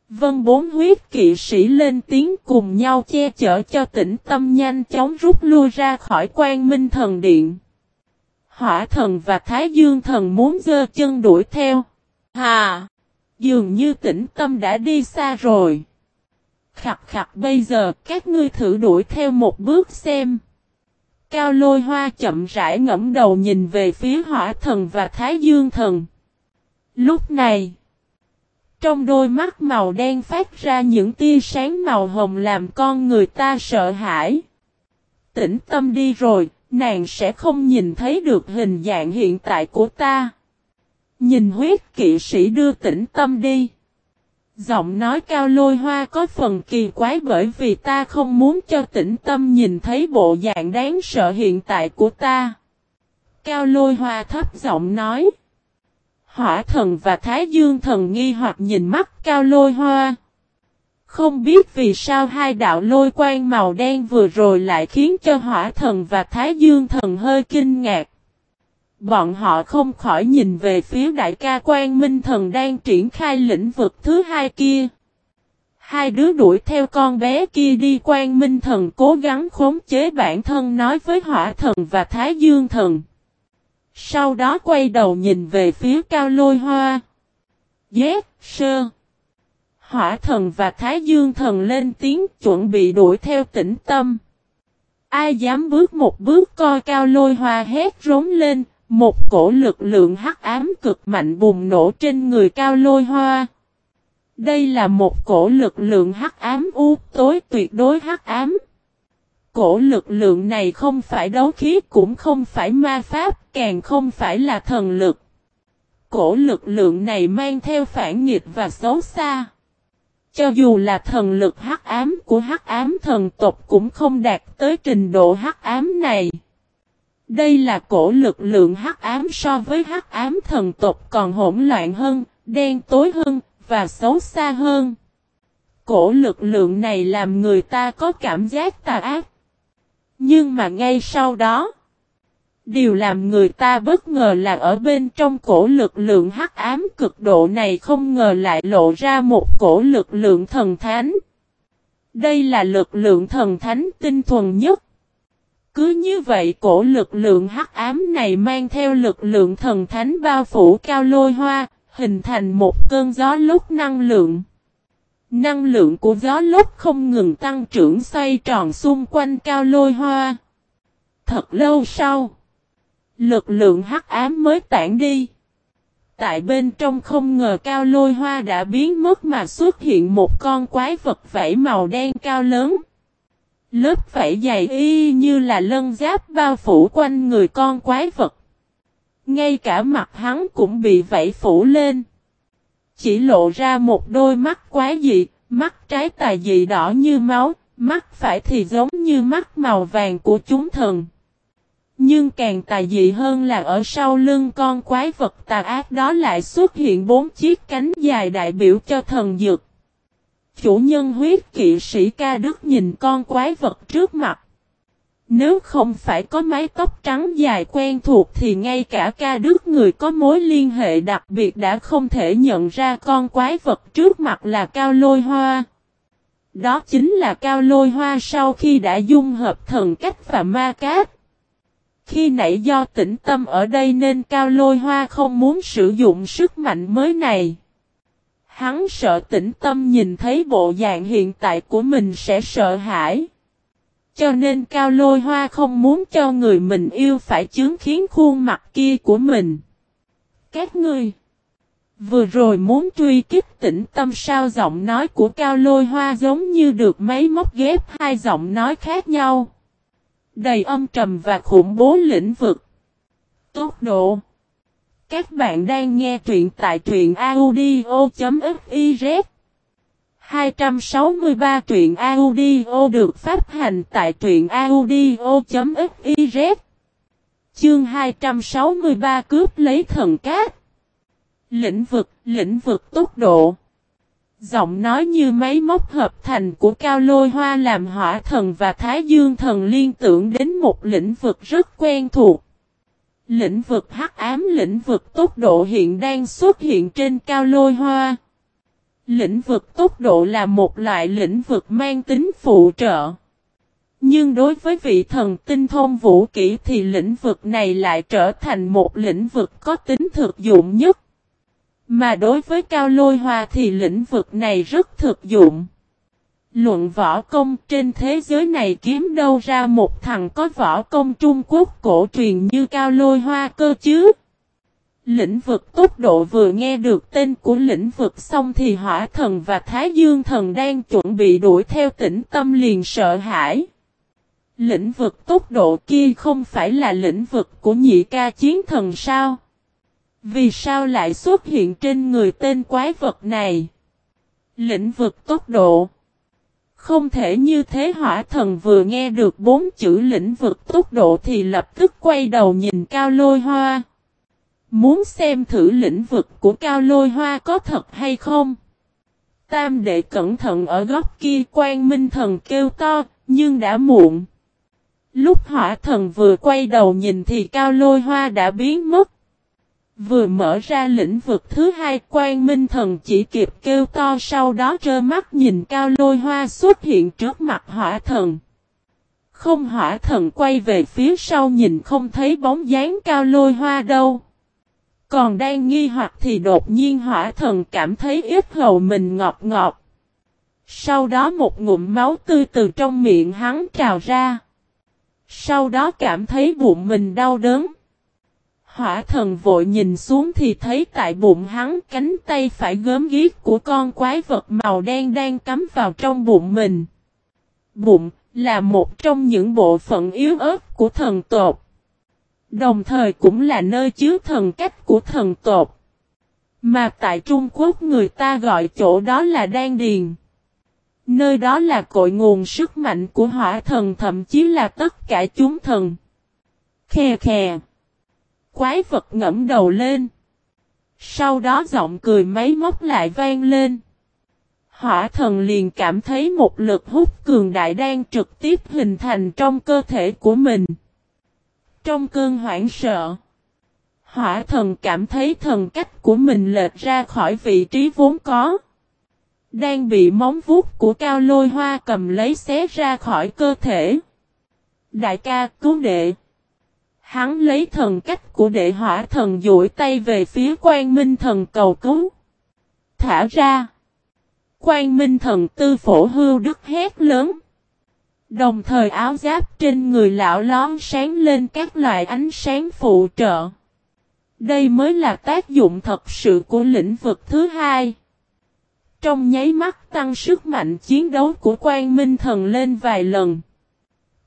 Vân bốn huyết kỵ sĩ lên tiếng cùng nhau che chở cho tĩnh tâm nhanh chóng rút lui ra khỏi quan minh thần điện. Hỏa thần và Thái Dương thần muốn dơ chân đuổi theo. Hà! Dường như tĩnh tâm đã đi xa rồi. Khặt khặt bây giờ các ngươi thử đuổi theo một bước xem. Cao lôi hoa chậm rãi ngẫm đầu nhìn về phía hỏa thần và thái dương thần. Lúc này, trong đôi mắt màu đen phát ra những tia sáng màu hồng làm con người ta sợ hãi. Tĩnh tâm đi rồi, nàng sẽ không nhìn thấy được hình dạng hiện tại của ta. Nhìn huyết kỵ sĩ đưa tĩnh tâm đi. Giọng nói cao lôi hoa có phần kỳ quái bởi vì ta không muốn cho tĩnh tâm nhìn thấy bộ dạng đáng sợ hiện tại của ta. Cao lôi hoa thấp giọng nói. Hỏa thần và Thái Dương thần nghi hoặc nhìn mắt cao lôi hoa. Không biết vì sao hai đạo lôi quang màu đen vừa rồi lại khiến cho hỏa thần và Thái Dương thần hơi kinh ngạc. Bọn họ không khỏi nhìn về phía đại ca quan minh thần đang triển khai lĩnh vực thứ hai kia. Hai đứa đuổi theo con bé kia đi quan minh thần cố gắng khống chế bản thân nói với hỏa thần và thái dương thần. Sau đó quay đầu nhìn về phía cao lôi hoa. Yes, sơ. Hỏa thần và thái dương thần lên tiếng chuẩn bị đuổi theo tĩnh tâm. Ai dám bước một bước coi cao lôi hoa hét rống lên, một cổ lực lượng hắc ám cực mạnh bùng nổ trên người cao lôi hoa. Đây là một cổ lực lượng hắc ám u tối tuyệt đối hắc ám. Cổ lực lượng này không phải đấu khí cũng không phải ma pháp, càng không phải là thần lực. Cổ lực lượng này mang theo phản nghịch và xấu xa. Cho dù là thần lực hắc ám của hắc ám thần tộc cũng không đạt tới trình độ hắc ám này. Đây là cổ lực lượng hắc ám so với hắc ám thần tộc còn hỗn loạn hơn, đen tối hơn và xấu xa hơn. cổ lực lượng này làm người ta có cảm giác tà ác. Nhưng mà ngay sau đó, điều làm người ta bất ngờ là ở bên trong cổ lực lượng hắc ám cực độ này không ngờ lại lộ ra một cổ lực lượng thần thánh. Đây là lực lượng thần thánh tinh thuần nhất. Cứ như vậy cổ lực lượng hắc ám này mang theo lực lượng thần thánh bao phủ cao lôi hoa, hình thành một cơn gió lúc năng lượng. Năng lượng của gió lúc không ngừng tăng trưởng xoay tròn xung quanh cao lôi hoa. Thật lâu sau, lực lượng hắc ám mới tản đi. Tại bên trong không ngờ cao lôi hoa đã biến mất mà xuất hiện một con quái vật vảy màu đen cao lớn. Lớp vảy dày y như là lân giáp bao phủ quanh người con quái vật. Ngay cả mặt hắn cũng bị vảy phủ lên. Chỉ lộ ra một đôi mắt quái dị, mắt trái tà dị đỏ như máu, mắt phải thì giống như mắt màu vàng của chúng thần. Nhưng càng tà dị hơn là ở sau lưng con quái vật tà ác đó lại xuất hiện bốn chiếc cánh dài đại biểu cho thần dược. Chủ nhân huyết kỵ sĩ ca đức nhìn con quái vật trước mặt. Nếu không phải có mái tóc trắng dài quen thuộc thì ngay cả ca đức người có mối liên hệ đặc biệt đã không thể nhận ra con quái vật trước mặt là cao lôi hoa. Đó chính là cao lôi hoa sau khi đã dung hợp thần cách và ma cát. Khi nãy do tĩnh tâm ở đây nên cao lôi hoa không muốn sử dụng sức mạnh mới này. Hắn sợ tĩnh tâm nhìn thấy bộ dạng hiện tại của mình sẽ sợ hãi. Cho nên cao lôi hoa không muốn cho người mình yêu phải chứng khiến khuôn mặt kia của mình. Các ngươi, Vừa rồi muốn truy kích tĩnh tâm sao giọng nói của cao lôi hoa giống như được máy móc ghép hai giọng nói khác nhau. Đầy âm trầm và khủng bố lĩnh vực. Tốc độ các bạn đang nghe truyện tại truyện audio.fiz 263 truyện audio được phát hành tại truyện audio.fiz Chương 263 cướp lấy thần cát. Lĩnh vực, lĩnh vực tốc độ. Giọng nói như máy móc hợp thành của Cao Lôi Hoa làm hỏa thần và Thái Dương thần liên tưởng đến một lĩnh vực rất quen thuộc. Lĩnh vực hắc ám lĩnh vực tốc độ hiện đang xuất hiện trên Cao Lôi Hoa. Lĩnh vực tốc độ là một loại lĩnh vực mang tính phụ trợ. Nhưng đối với vị thần tinh thông vũ kỹ thì lĩnh vực này lại trở thành một lĩnh vực có tính thực dụng nhất. Mà đối với Cao Lôi Hoa thì lĩnh vực này rất thực dụng. Luận võ công trên thế giới này kiếm đâu ra một thằng có võ công Trung Quốc cổ truyền như Cao Lôi Hoa cơ chứ? Lĩnh vực tốc độ vừa nghe được tên của lĩnh vực xong thì hỏa thần và thái dương thần đang chuẩn bị đuổi theo tỉnh tâm liền sợ hãi. Lĩnh vực tốc độ kia không phải là lĩnh vực của nhị ca chiến thần sao? Vì sao lại xuất hiện trên người tên quái vật này? Lĩnh vực tốc độ không thể như thế hỏa thần vừa nghe được bốn chữ lĩnh vực tốc độ thì lập tức quay đầu nhìn cao lôi hoa. Muốn xem thử lĩnh vực của cao lôi hoa có thật hay không? Tam đệ cẩn thận ở góc kia quan minh thần kêu to, nhưng đã muộn. Lúc hỏa thần vừa quay đầu nhìn thì cao lôi hoa đã biến mất. Vừa mở ra lĩnh vực thứ hai quan minh thần chỉ kịp kêu to, sau đó trơ mắt nhìn cao lôi hoa xuất hiện trước mặt hỏa thần. Không hỏa thần quay về phía sau nhìn không thấy bóng dáng cao lôi hoa đâu. Còn đang nghi hoặc thì đột nhiên hỏa thần cảm thấy ít hầu mình ngọt ngọt. Sau đó một ngụm máu tươi từ trong miệng hắn trào ra. Sau đó cảm thấy bụng mình đau đớn. Hỏa thần vội nhìn xuống thì thấy tại bụng hắn cánh tay phải gớm ghiếc của con quái vật màu đen đang cắm vào trong bụng mình. Bụng là một trong những bộ phận yếu ớt của thần tột. Đồng thời cũng là nơi chứa thần cách của thần tột. Mà tại Trung Quốc người ta gọi chỗ đó là Đan Điền. Nơi đó là cội nguồn sức mạnh của hỏa thần, thậm chí là tất cả chúng thần. Khe khe. Quái vật ngẫm đầu lên. Sau đó giọng cười máy móc lại vang lên. Hỏa thần liền cảm thấy một lực hút cường đại đang trực tiếp hình thành trong cơ thể của mình. Trong cơn hoảng sợ, hỏa thần cảm thấy thần cách của mình lệch ra khỏi vị trí vốn có. Đang bị móng vuốt của cao lôi hoa cầm lấy xé ra khỏi cơ thể. Đại ca cứu đệ. Hắn lấy thần cách của đệ hỏa thần duỗi tay về phía quan minh thần cầu cứu. Thả ra. Quan minh thần tư phổ hưu đức hét lớn. Đồng thời áo giáp trên người lão lón sáng lên các loại ánh sáng phụ trợ. Đây mới là tác dụng thật sự của lĩnh vực thứ hai. Trong nháy mắt tăng sức mạnh chiến đấu của quan minh thần lên vài lần.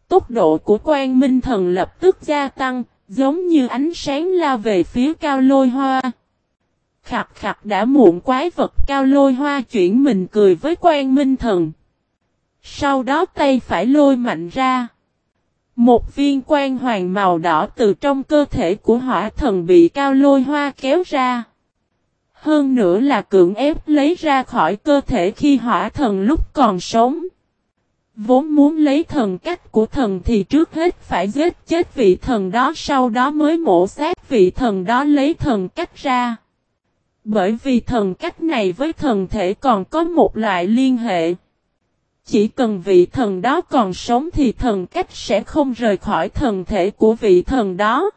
Tốc độ của quan minh thần lập tức gia tăng, giống như ánh sáng lao về phía cao lôi hoa. Khặt khặt đã muộn quái vật cao lôi hoa chuyển mình cười với quan minh thần. Sau đó tay phải lôi mạnh ra. Một viên quan hoàng màu đỏ từ trong cơ thể của hỏa thần bị cao lôi hoa kéo ra. Hơn nữa là cưỡng ép lấy ra khỏi cơ thể khi hỏa thần lúc còn sống. Vốn muốn lấy thần cách của thần thì trước hết phải giết chết vị thần đó sau đó mới mổ xác vị thần đó lấy thần cách ra. Bởi vì thần cách này với thần thể còn có một loại liên hệ. Chỉ cần vị thần đó còn sống thì thần cách sẽ không rời khỏi thần thể của vị thần đó.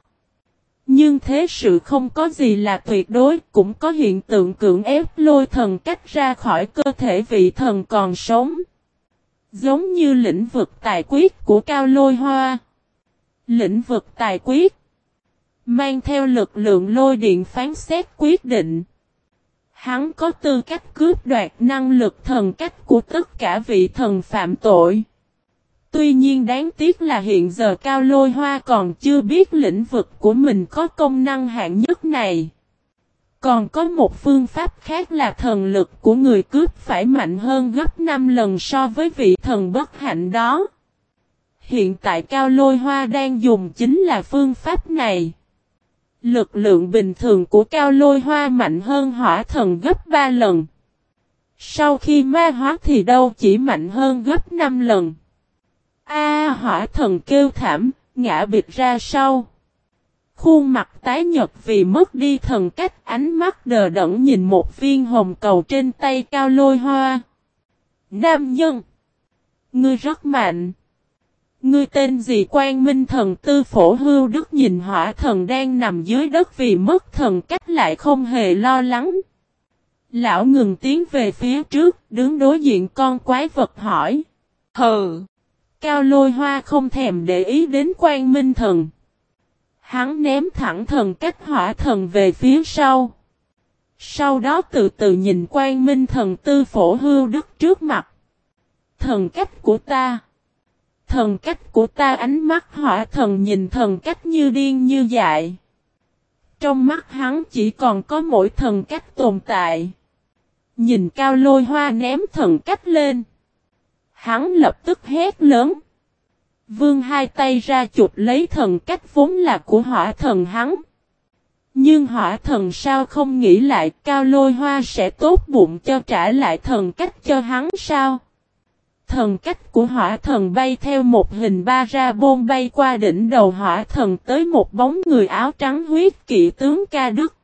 Nhưng thế sự không có gì là tuyệt đối, cũng có hiện tượng cưỡng ép lôi thần cách ra khỏi cơ thể vị thần còn sống. Giống như lĩnh vực tài quyết của Cao Lôi Hoa. Lĩnh vực tài quyết mang theo lực lượng lôi điện phán xét quyết định. Hắn có tư cách cướp đoạt năng lực thần cách của tất cả vị thần phạm tội. Tuy nhiên đáng tiếc là hiện giờ Cao Lôi Hoa còn chưa biết lĩnh vực của mình có công năng hạng nhất này. Còn có một phương pháp khác là thần lực của người cướp phải mạnh hơn gấp 5 lần so với vị thần bất hạnh đó. Hiện tại Cao Lôi Hoa đang dùng chính là phương pháp này. Lực lượng bình thường của Cao Lôi Hoa mạnh hơn hỏa thần gấp 3 lần. Sau khi ma hóa thì đâu chỉ mạnh hơn gấp 5 lần. A hỏa thần kêu thảm, ngã biệt ra sau. Khuôn mặt tái nhật vì mất đi thần cách ánh mắt đờ đẫn nhìn một viên hồng cầu trên tay cao lôi hoa. Nam nhân. Ngươi rất mạnh. Ngươi tên gì quan minh thần tư phổ hưu đức nhìn hỏa thần đang nằm dưới đất vì mất thần cách lại không hề lo lắng. Lão ngừng tiến về phía trước, đứng đối diện con quái vật hỏi. Hừ. Cao lôi hoa không thèm để ý đến quan minh thần. Hắn ném thẳng thần cách hỏa thần về phía sau. Sau đó từ từ nhìn quan minh thần tư phổ hưu đức trước mặt. Thần cách của ta. Thần cách của ta ánh mắt hỏa thần nhìn thần cách như điên như dại. Trong mắt hắn chỉ còn có mỗi thần cách tồn tại. Nhìn cao lôi hoa ném thần cách lên. Hắn lập tức hét lớn. Vương hai tay ra chụp lấy thần cách vốn là của hỏa thần hắn. Nhưng hỏa thần sao không nghĩ lại, cao lôi hoa sẽ tốt bụng cho trả lại thần cách cho hắn sao? Thần cách của hỏa thần bay theo một hình ba ra bôn bay qua đỉnh đầu hỏa thần tới một bóng người áo trắng huyết kỵ tướng ca đức.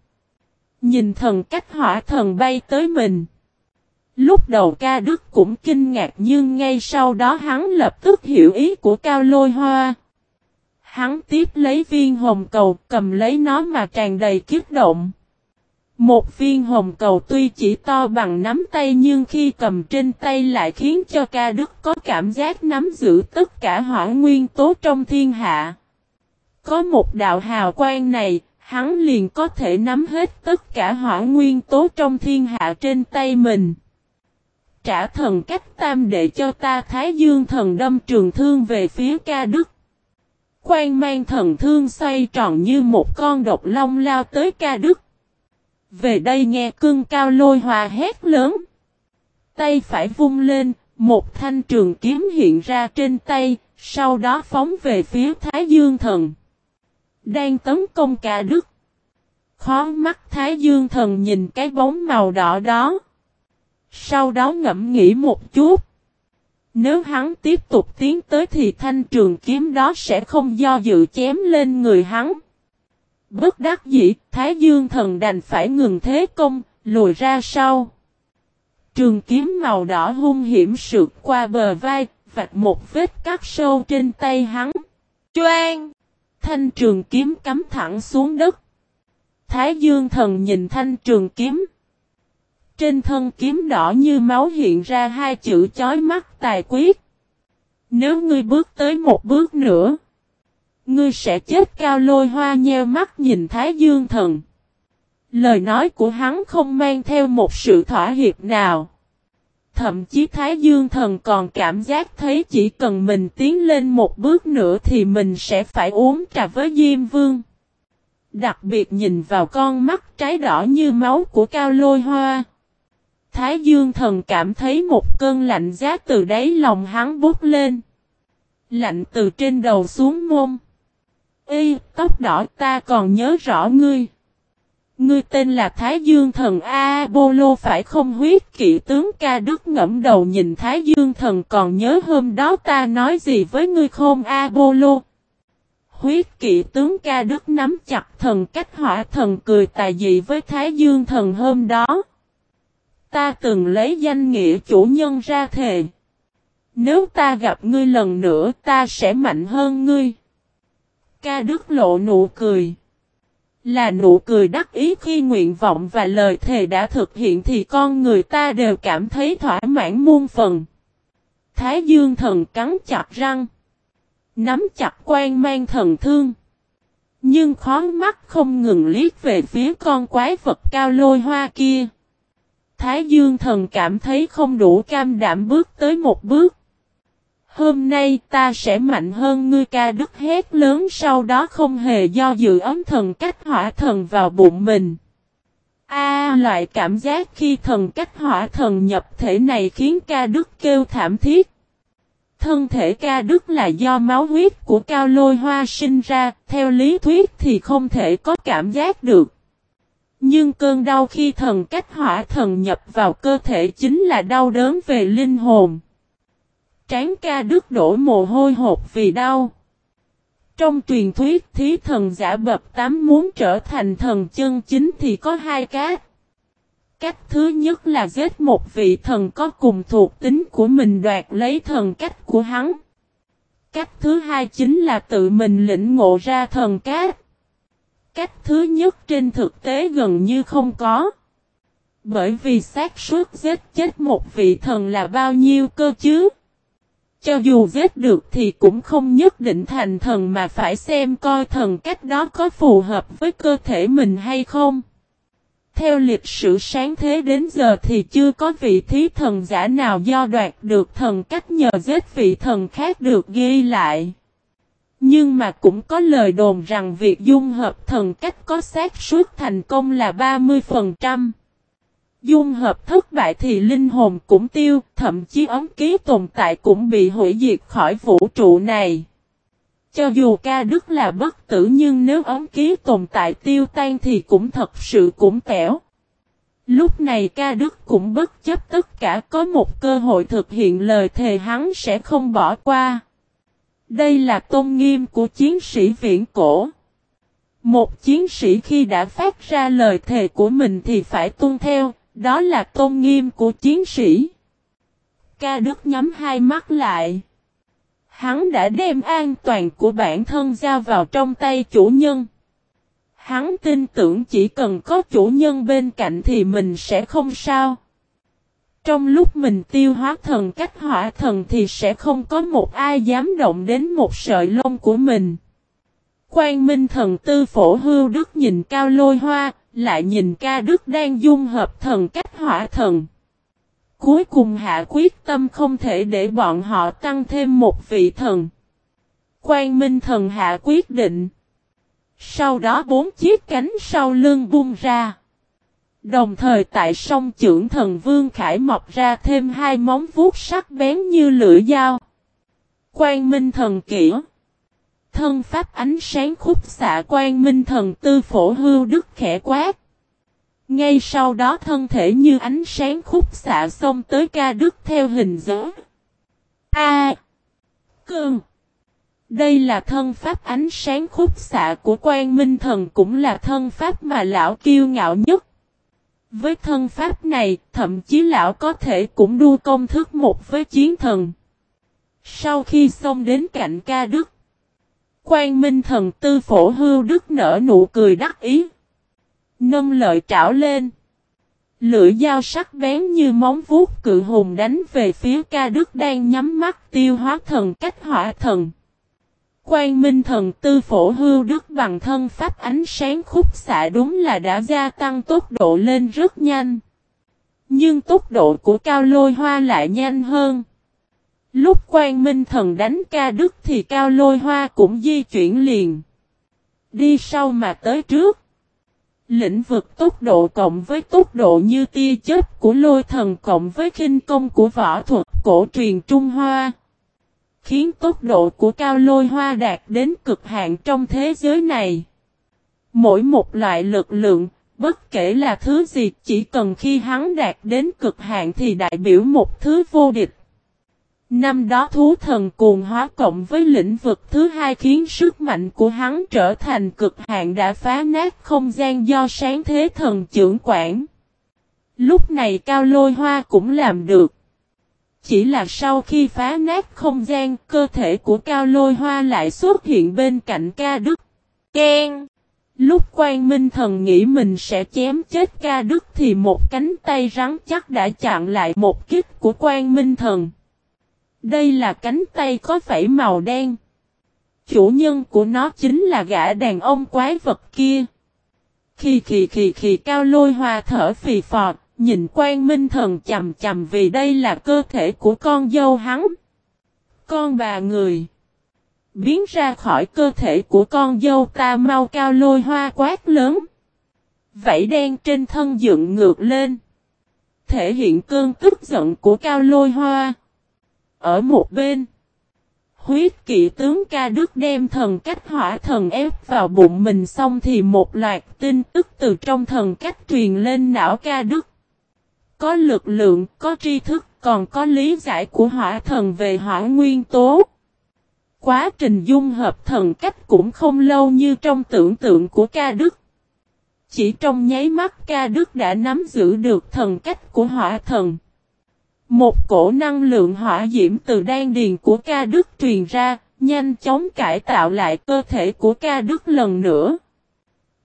Nhìn thần cách hỏa thần bay tới mình. Lúc đầu ca đức cũng kinh ngạc nhưng ngay sau đó hắn lập tức hiểu ý của cao lôi hoa. Hắn tiếp lấy viên hồng cầu cầm lấy nó mà tràn đầy kiếp động. Một viên hồng cầu tuy chỉ to bằng nắm tay nhưng khi cầm trên tay lại khiến cho ca đức có cảm giác nắm giữ tất cả hỏa nguyên tố trong thiên hạ. Có một đạo hào quang này, hắn liền có thể nắm hết tất cả hỏa nguyên tố trong thiên hạ trên tay mình trả thần cách tam để cho ta Thái Dương thần đâm trường thương về phía ca đức. Quan mang thần thương xoay tròn như một con độc long lao tới ca đức. Về đây nghe cưng cao lôi hòa hét lớn. Tay phải vung lên, một thanh trường kiếm hiện ra trên tay, sau đó phóng về phía Thái Dương thần. Đang tấn công ca đức. Khó mắt Thái Dương thần nhìn cái bóng màu đỏ đó. Sau đó ngẫm nghĩ một chút. Nếu hắn tiếp tục tiến tới thì thanh trường kiếm đó sẽ không do dự chém lên người hắn. Bất đắc dĩ, Thái Dương thần đành phải ngừng thế công, lùi ra sau. Trường kiếm màu đỏ hung hiểm sượt qua bờ vai, vạch một vết cắt sâu trên tay hắn. Choang! Thanh trường kiếm cắm thẳng xuống đất. Thái Dương thần nhìn thanh trường kiếm. Trên thân kiếm đỏ như máu hiện ra hai chữ chói mắt tài quyết. Nếu ngươi bước tới một bước nữa, ngươi sẽ chết cao lôi hoa nheo mắt nhìn Thái Dương thần. Lời nói của hắn không mang theo một sự thỏa hiệp nào. Thậm chí Thái Dương thần còn cảm giác thấy chỉ cần mình tiến lên một bước nữa thì mình sẽ phải uống trà với Diêm Vương. Đặc biệt nhìn vào con mắt trái đỏ như máu của Cao Lôi Hoa. Thái Dương thần cảm thấy một cơn lạnh giá từ đáy lòng hắn bút lên. Lạnh từ trên đầu xuống mông. Ê, tóc đỏ ta còn nhớ rõ ngươi. Ngươi tên là Thái Dương thần A, Bolo phải không huyết kỵ tướng ca đức ngẫm đầu nhìn Thái Dương thần còn nhớ hôm đó ta nói gì với ngươi không A, Bolo. Huyết kỵ tướng ca đức nắm chặt thần cách hỏa thần cười tài dị với Thái Dương thần hôm đó. Ta từng lấy danh nghĩa chủ nhân ra thề. Nếu ta gặp ngươi lần nữa, ta sẽ mạnh hơn ngươi. Ca Đức lộ nụ cười. Là nụ cười đắc ý khi nguyện vọng và lời thề đã thực hiện thì con người ta đều cảm thấy thỏa mãn muôn phần. Thái Dương thần cắn chặt răng. Nắm chặt quan mang thần thương. Nhưng khó mắt không ngừng liếc về phía con quái vật cao lôi hoa kia. Thái Dương thần cảm thấy không đủ cam đảm bước tới một bước. Hôm nay ta sẽ mạnh hơn ngươi ca đức hét lớn sau đó không hề do dự ấm thần cách hỏa thần vào bụng mình. A loại cảm giác khi thần cách hỏa thần nhập thể này khiến ca đức kêu thảm thiết. Thân thể ca đức là do máu huyết của cao lôi hoa sinh ra, theo lý thuyết thì không thể có cảm giác được. Nhưng cơn đau khi thần cách hỏa thần nhập vào cơ thể chính là đau đớn về linh hồn. Tráng ca đứt đổ mồ hôi hột vì đau. Trong truyền thuyết, thí thần giả bập tám muốn trở thành thần chân chính thì có hai cách. Cách thứ nhất là giết một vị thần có cùng thuộc tính của mình đoạt lấy thần cách của hắn. Cách thứ hai chính là tự mình lĩnh ngộ ra thần cách. Cách thứ nhất trên thực tế gần như không có. Bởi vì xác suất giết chết một vị thần là bao nhiêu cơ chứ? Cho dù giết được thì cũng không nhất định thành thần mà phải xem coi thần cách đó có phù hợp với cơ thể mình hay không. Theo lịch sử sáng thế đến giờ thì chưa có vị thí thần giả nào do đoạt được thần cách nhờ giết vị thần khác được ghi lại. Nhưng mà cũng có lời đồn rằng việc dung hợp thần cách có xác suất thành công là 30%. Dung hợp thất bại thì linh hồn cũng tiêu, thậm chí ấm ký tồn tại cũng bị hủy diệt khỏi vũ trụ này. Cho dù ca đức là bất tử nhưng nếu ấm ký tồn tại tiêu tan thì cũng thật sự cũng tẻo. Lúc này ca đức cũng bất chấp tất cả có một cơ hội thực hiện lời thề hắn sẽ không bỏ qua. Đây là tôn nghiêm của chiến sĩ viễn cổ. Một chiến sĩ khi đã phát ra lời thề của mình thì phải tuân theo, đó là tôn nghiêm của chiến sĩ. Ca Đức nhắm hai mắt lại. Hắn đã đem an toàn của bản thân giao vào trong tay chủ nhân. Hắn tin tưởng chỉ cần có chủ nhân bên cạnh thì mình sẽ không sao. Trong lúc mình tiêu hóa thần cách hỏa thần thì sẽ không có một ai dám động đến một sợi lông của mình. Quan Minh thần tư phổ hưu đức nhìn cao lôi hoa, lại nhìn ca đức đang dung hợp thần cách hỏa thần. Cuối cùng hạ quyết tâm không thể để bọn họ tăng thêm một vị thần. Quan Minh thần hạ quyết định. Sau đó bốn chiếc cánh sau lưng bung ra. Đồng thời tại sông trưởng thần Vương Khải mọc ra thêm hai móng vuốt sắc bén như lưỡi dao. Quang Minh thần Kỷ Thân pháp ánh sáng khúc xạ Quang Minh thần tư phổ hưu đức khẽ quát. Ngay sau đó thân thể như ánh sáng khúc xạ xông tới ca đức theo hình dấu A. Cương. Đây là thân pháp ánh sáng khúc xạ của quan minh thần cũng là thân pháp mà lão kiêu ngạo nhất. Với thân pháp này, thậm chí lão có thể cũng đua công thức một với chiến thần. Sau khi xông đến cạnh ca đức, quan minh thần tư phổ hưu đức nở nụ cười đắc ý. Nâng lợi trảo lên. Lưỡi dao sắc bén như móng vuốt cự hùng đánh về phía ca đức đang nhắm mắt tiêu hóa thần cách hỏa thần. Quan minh thần tư phổ hưu đức bằng thân pháp ánh sáng khúc xạ đúng là đã gia tăng tốc độ lên rất nhanh. Nhưng tốc độ của cao lôi hoa lại nhanh hơn. Lúc quan minh thần đánh ca đức thì cao lôi hoa cũng di chuyển liền. Đi sau mà tới trước. Lĩnh vực tốc độ cộng với tốc độ như tia chớp của lôi thần cộng với kinh công của võ thuật cổ truyền Trung Hoa. Khiến tốc độ của cao lôi hoa đạt đến cực hạn trong thế giới này. Mỗi một loại lực lượng, bất kể là thứ gì chỉ cần khi hắn đạt đến cực hạn thì đại biểu một thứ vô địch. Năm đó thú thần cuồng hóa cộng với lĩnh vực thứ hai khiến sức mạnh của hắn trở thành cực hạn đã phá nát không gian do sáng thế thần trưởng quản. Lúc này cao lôi hoa cũng làm được. Chỉ là sau khi phá nát không gian, cơ thể của cao lôi hoa lại xuất hiện bên cạnh ca đức. Ken! Lúc quan minh thần nghĩ mình sẽ chém chết ca đức thì một cánh tay rắn chắc đã chặn lại một kích của quan minh thần. Đây là cánh tay có vảy màu đen. Chủ nhân của nó chính là gã đàn ông quái vật kia. Khi khi khi khi cao lôi hoa thở phì phọt, nhìn quan minh thần chầm chầm vì đây là cơ thể của con dâu hắn. Con bà người. Biến ra khỏi cơ thể của con dâu ta mau cao lôi hoa quát lớn. Vảy đen trên thân dựng ngược lên. Thể hiện cơn tức giận của cao lôi hoa. Ở một bên, huyết kỵ tướng ca đức đem thần cách hỏa thần ép vào bụng mình xong thì một loạt tin tức từ trong thần cách truyền lên não ca đức. Có lực lượng, có tri thức, còn có lý giải của hỏa thần về hỏa nguyên tố. Quá trình dung hợp thần cách cũng không lâu như trong tưởng tượng của ca đức. Chỉ trong nháy mắt ca đức đã nắm giữ được thần cách của hỏa thần. Một cổ năng lượng hỏa diễm từ đan điền của ca đức truyền ra, nhanh chóng cải tạo lại cơ thể của ca đức lần nữa.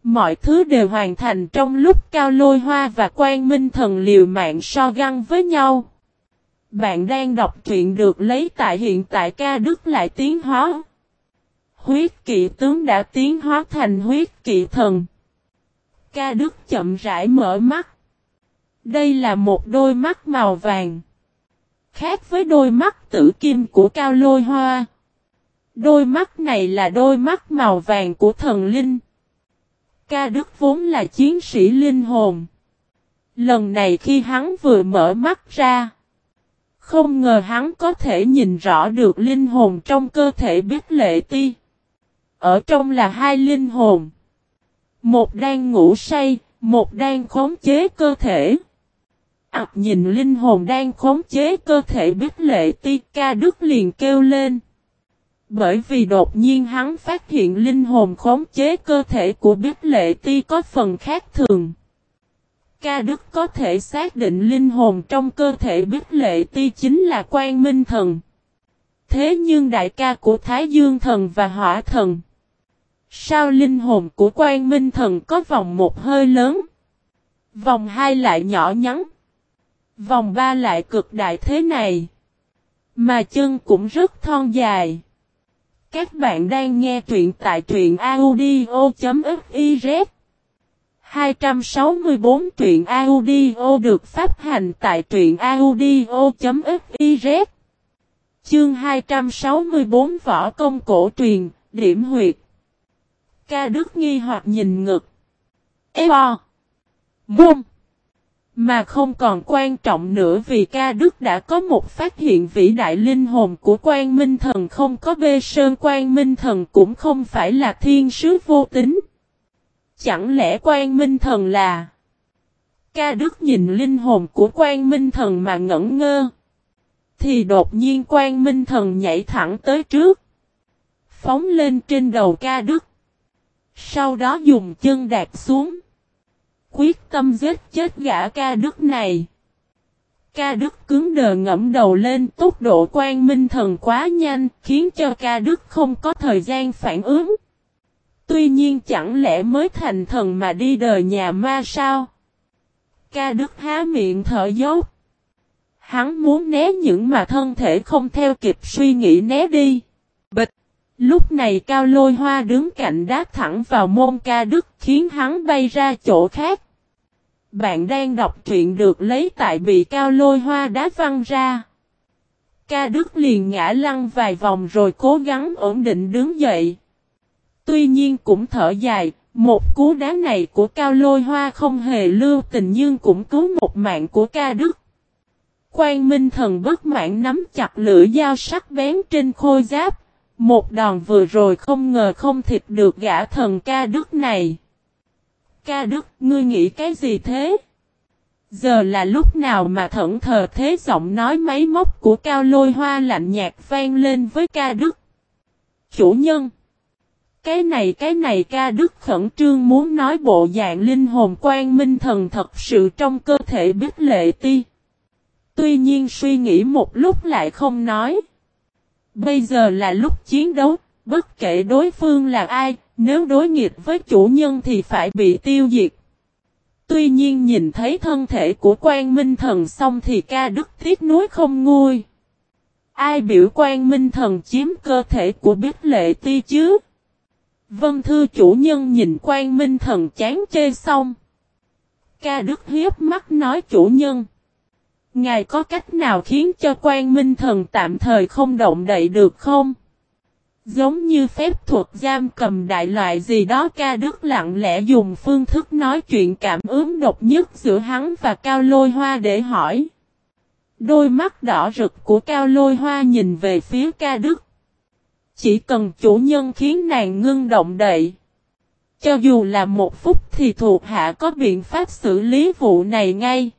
Mọi thứ đều hoàn thành trong lúc Cao Lôi Hoa và Quan Minh Thần liều mạng so găng với nhau. Bạn đang đọc truyện được lấy tại hiện tại ca đức lại tiến hóa. Huyết kỵ tướng đã tiến hóa thành huyết kỵ thần. Ca đức chậm rãi mở mắt. Đây là một đôi mắt màu vàng. Khác với đôi mắt tử kim của cao lôi hoa. Đôi mắt này là đôi mắt màu vàng của thần linh. Ca Đức vốn là chiến sĩ linh hồn. Lần này khi hắn vừa mở mắt ra. Không ngờ hắn có thể nhìn rõ được linh hồn trong cơ thể biết lệ ti. Ở trong là hai linh hồn. Một đang ngủ say, một đang khống chế cơ thể ập nhìn linh hồn đang khống chế cơ thể biết lệ ti ca đức liền kêu lên. Bởi vì đột nhiên hắn phát hiện linh hồn khống chế cơ thể của Bích lệ ti có phần khác thường. Ca đức có thể xác định linh hồn trong cơ thể Bích lệ ti chính là quan minh thần. Thế nhưng đại ca của Thái Dương thần và hỏa thần. Sao linh hồn của quan minh thần có vòng một hơi lớn? Vòng hai lại nhỏ nhắn. Vòng ba lại cực đại thế này. Mà chân cũng rất thon dài. Các bạn đang nghe truyện tại truyện audio.fiz 264 truyện audio được phát hành tại truyện audio.fiz Chương 264 Võ công cổ truyền, điểm huyệt. Ca Đức nghi hoặc nhìn ngực. Ê bò Bùm mà không còn quan trọng nữa vì ca đức đã có một phát hiện vĩ đại linh hồn của quan minh thần không có bê sơn quan minh thần cũng không phải là thiên sứ vô tính. Chẳng lẽ quan minh thần là Ca Đức nhìn linh hồn của quan minh thần mà ngẩn ngơ. Thì đột nhiên quan minh thần nhảy thẳng tới trước. Phóng lên trên đầu ca Đức. Sau đó dùng chân đạp xuống. Quyết tâm giết chết gã ca Đức này. Ca Đức cứng đờ ngẫm đầu lên, tốc độ quan minh thần quá nhanh, khiến cho ca Đức không có thời gian phản ứng. Tuy nhiên chẳng lẽ mới thành thần mà đi đời nhà ma sao? Ca Đức há miệng thở dốc. Hắn muốn né những mà thân thể không theo kịp suy nghĩ né đi. Lúc này Cao Lôi Hoa đứng cạnh đáp thẳng vào môn ca Đức khiến hắn bay ra chỗ khác. Bạn đang đọc truyện được lấy tại bị Cao Lôi Hoa đá văng ra. Ca Đức liền ngã lăn vài vòng rồi cố gắng ổn định đứng dậy. Tuy nhiên cũng thở dài, một cú đá này của Cao Lôi Hoa không hề lưu tình nhưng cũng cứu một mạng của ca Đức. Quan Minh Thần bất mãn nắm chặt lưỡi dao sắc bén trên khôi giáp. Một đòn vừa rồi không ngờ không thịt được gã thần ca Đức này. Ca Đức, ngươi nghĩ cái gì thế? Giờ là lúc nào mà thẫn thờ thế giọng nói máy móc của Cao Lôi Hoa lạnh nhạt vang lên với ca Đức. Chủ nhân! Cái này cái này ca đức khẩn trương muốn nói bộ dạng linh hồn quan minh thần thật sự trong cơ thể biết lệ ti. Tuy nhiên suy nghĩ một lúc lại không nói. Bây giờ là lúc chiến đấu, bất kể đối phương là ai, nếu đối nghịch với chủ nhân thì phải bị tiêu diệt. Tuy nhiên nhìn thấy thân thể của quan minh thần xong thì ca đức tiếc nuối không nguôi. Ai biểu quan minh thần chiếm cơ thể của biết lệ ti chứ? Vân thư chủ nhân nhìn quan minh thần chán chê xong. Ca Đức hiếp mắt nói chủ nhân. Ngài có cách nào khiến cho quan minh thần tạm thời không động đậy được không? Giống như phép thuật giam cầm đại loại gì đó, ca đức lặng lẽ dùng phương thức nói chuyện cảm ứng độc nhất giữa hắn và cao lôi hoa để hỏi. Đôi mắt đỏ rực của cao lôi hoa nhìn về phía ca đức. Chỉ cần chủ nhân khiến nàng ngưng động đậy. Cho dù là một phút thì thuộc hạ có biện pháp xử lý vụ này ngay.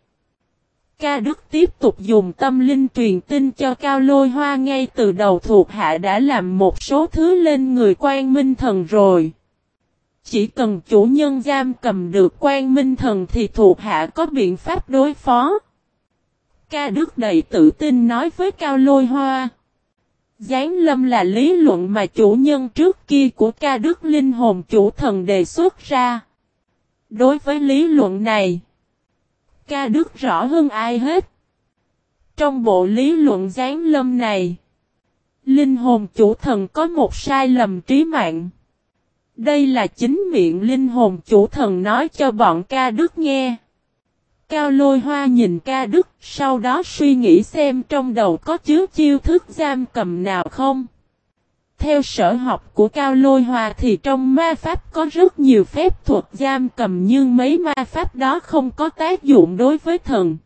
Ca Đức tiếp tục dùng tâm linh truyền tin cho Cao Lôi Hoa ngay từ đầu thuộc hạ đã làm một số thứ lên người quan minh thần rồi. Chỉ cần chủ nhân giam cầm được quan minh thần thì thuộc hạ có biện pháp đối phó. Ca Đức đầy tự tin nói với Cao Lôi Hoa. Giáng lâm là lý luận mà chủ nhân trước kia của ca đức linh hồn chủ thần đề xuất ra. Đối với lý luận này, ca đức rõ hơn ai hết. Trong bộ lý luận gián lâm này, linh hồn chủ thần có một sai lầm trí mạng. Đây là chính miệng linh hồn chủ thần nói cho bọn ca đức nghe. Cao lôi hoa nhìn ca đức, sau đó suy nghĩ xem trong đầu có chứa chiêu thức giam cầm nào không. Theo sở học của Cao Lôi hòa thì trong ma pháp có rất nhiều phép thuật giam cầm nhưng mấy ma pháp đó không có tác dụng đối với thần.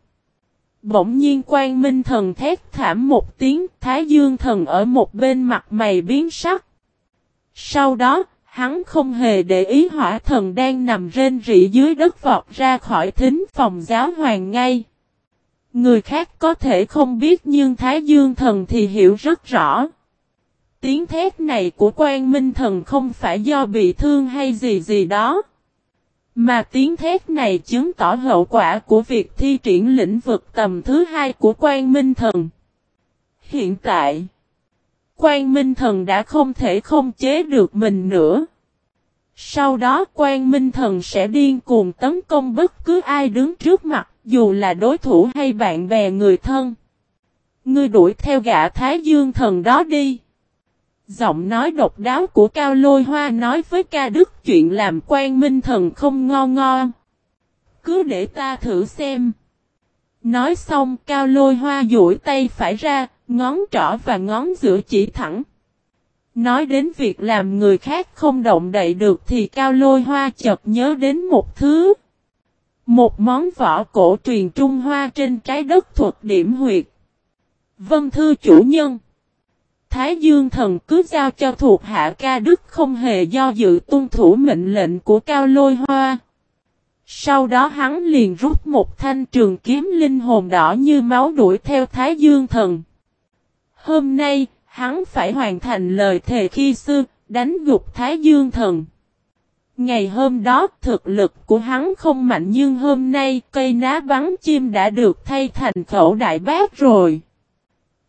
Bỗng nhiên quan minh thần thét thảm một tiếng, Thái Dương thần ở một bên mặt mày biến sắc. Sau đó, Hắn không hề để ý hỏa thần đang nằm rên rỉ dưới đất vọt ra khỏi thính phòng giáo hoàng ngay. Người khác có thể không biết nhưng Thái Dương thần thì hiểu rất rõ. Tiếng thét này của quan minh thần không phải do bị thương hay gì gì đó. Mà tiếng thét này chứng tỏ hậu quả của việc thi triển lĩnh vực tầm thứ hai của quan minh thần. Hiện tại Quan Minh Thần đã không thể không chế được mình nữa. Sau đó Quan Minh Thần sẽ điên cuồng tấn công bất cứ ai đứng trước mặt, dù là đối thủ hay bạn bè người thân. Ngươi đuổi theo gã Thái Dương Thần đó đi. Giọng nói độc đáo của Cao Lôi Hoa nói với ca đức chuyện làm Quan Minh Thần không ngon ngon. Cứ để ta thử xem. Nói xong Cao Lôi Hoa duỗi tay phải ra, Ngón trỏ và ngón giữa chỉ thẳng. Nói đến việc làm người khác không động đậy được thì cao lôi hoa chợt nhớ đến một thứ. Một món võ cổ truyền Trung Hoa trên trái đất thuộc điểm huyệt. Vân thư chủ nhân. Thái Dương thần cứ giao cho thuộc hạ ca đức không hề do dự tuân thủ mệnh lệnh của cao lôi hoa. Sau đó hắn liền rút một thanh trường kiếm linh hồn đỏ như máu đuổi theo Thái Dương Thần. Hôm nay, hắn phải hoàn thành lời thề khi xưa, đánh gục Thái Dương Thần. Ngày hôm đó thực lực của hắn không mạnh nhưng hôm nay cây ná bắn chim đã được thay thành khẩu đại bác rồi.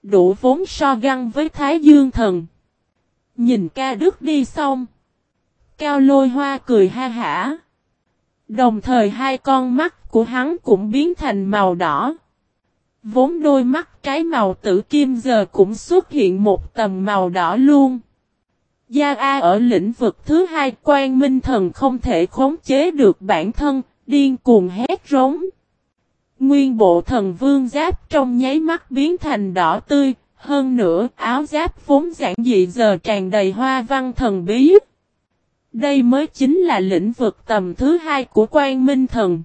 Đủ vốn so găng với Thái Dương Thần. Nhìn ca đức đi xong. Cao lôi hoa cười ha hả. Đồng thời hai con mắt của hắn cũng biến thành màu đỏ. Vốn đôi mắt trái màu tử kim giờ cũng xuất hiện một tầm màu đỏ luôn. Gia A ở lĩnh vực thứ hai quan minh thần không thể khống chế được bản thân, điên cuồng hét rống. Nguyên bộ thần vương giáp trong nháy mắt biến thành đỏ tươi, hơn nữa áo giáp vốn giản dị giờ tràn đầy hoa văn thần bí. Đây mới chính là lĩnh vực tầm thứ hai của quan minh thần.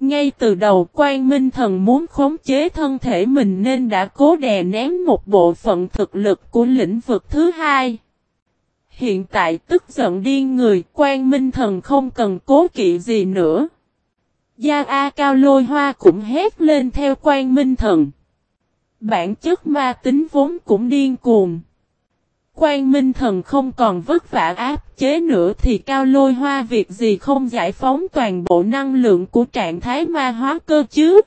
Ngay từ đầu quan minh thần muốn khống chế thân thể mình nên đã cố đè nén một bộ phận thực lực của lĩnh vực thứ hai. Hiện tại tức giận điên người quan minh thần không cần cố kỵ gì nữa. Gia A Cao Lôi Hoa cũng hét lên theo quan minh thần. Bản chất ma tính vốn cũng điên cuồng. Quan minh thần không còn vất vả áp chế nữa thì cao lôi hoa việc gì không giải phóng toàn bộ năng lượng của trạng thái ma hóa cơ chứ.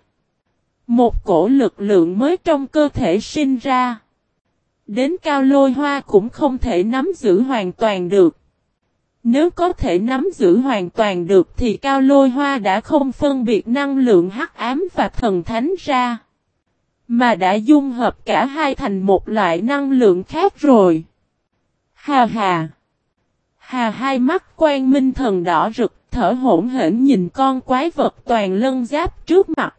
Một cổ lực lượng mới trong cơ thể sinh ra. Đến cao lôi hoa cũng không thể nắm giữ hoàn toàn được. Nếu có thể nắm giữ hoàn toàn được thì cao lôi hoa đã không phân biệt năng lượng hắc ám và thần thánh ra. Mà đã dung hợp cả hai thành một loại năng lượng khác rồi. Hà hà. Hà hai mắt quan minh thần đỏ rực, thở hổn hển nhìn con quái vật toàn lân giáp trước mặt.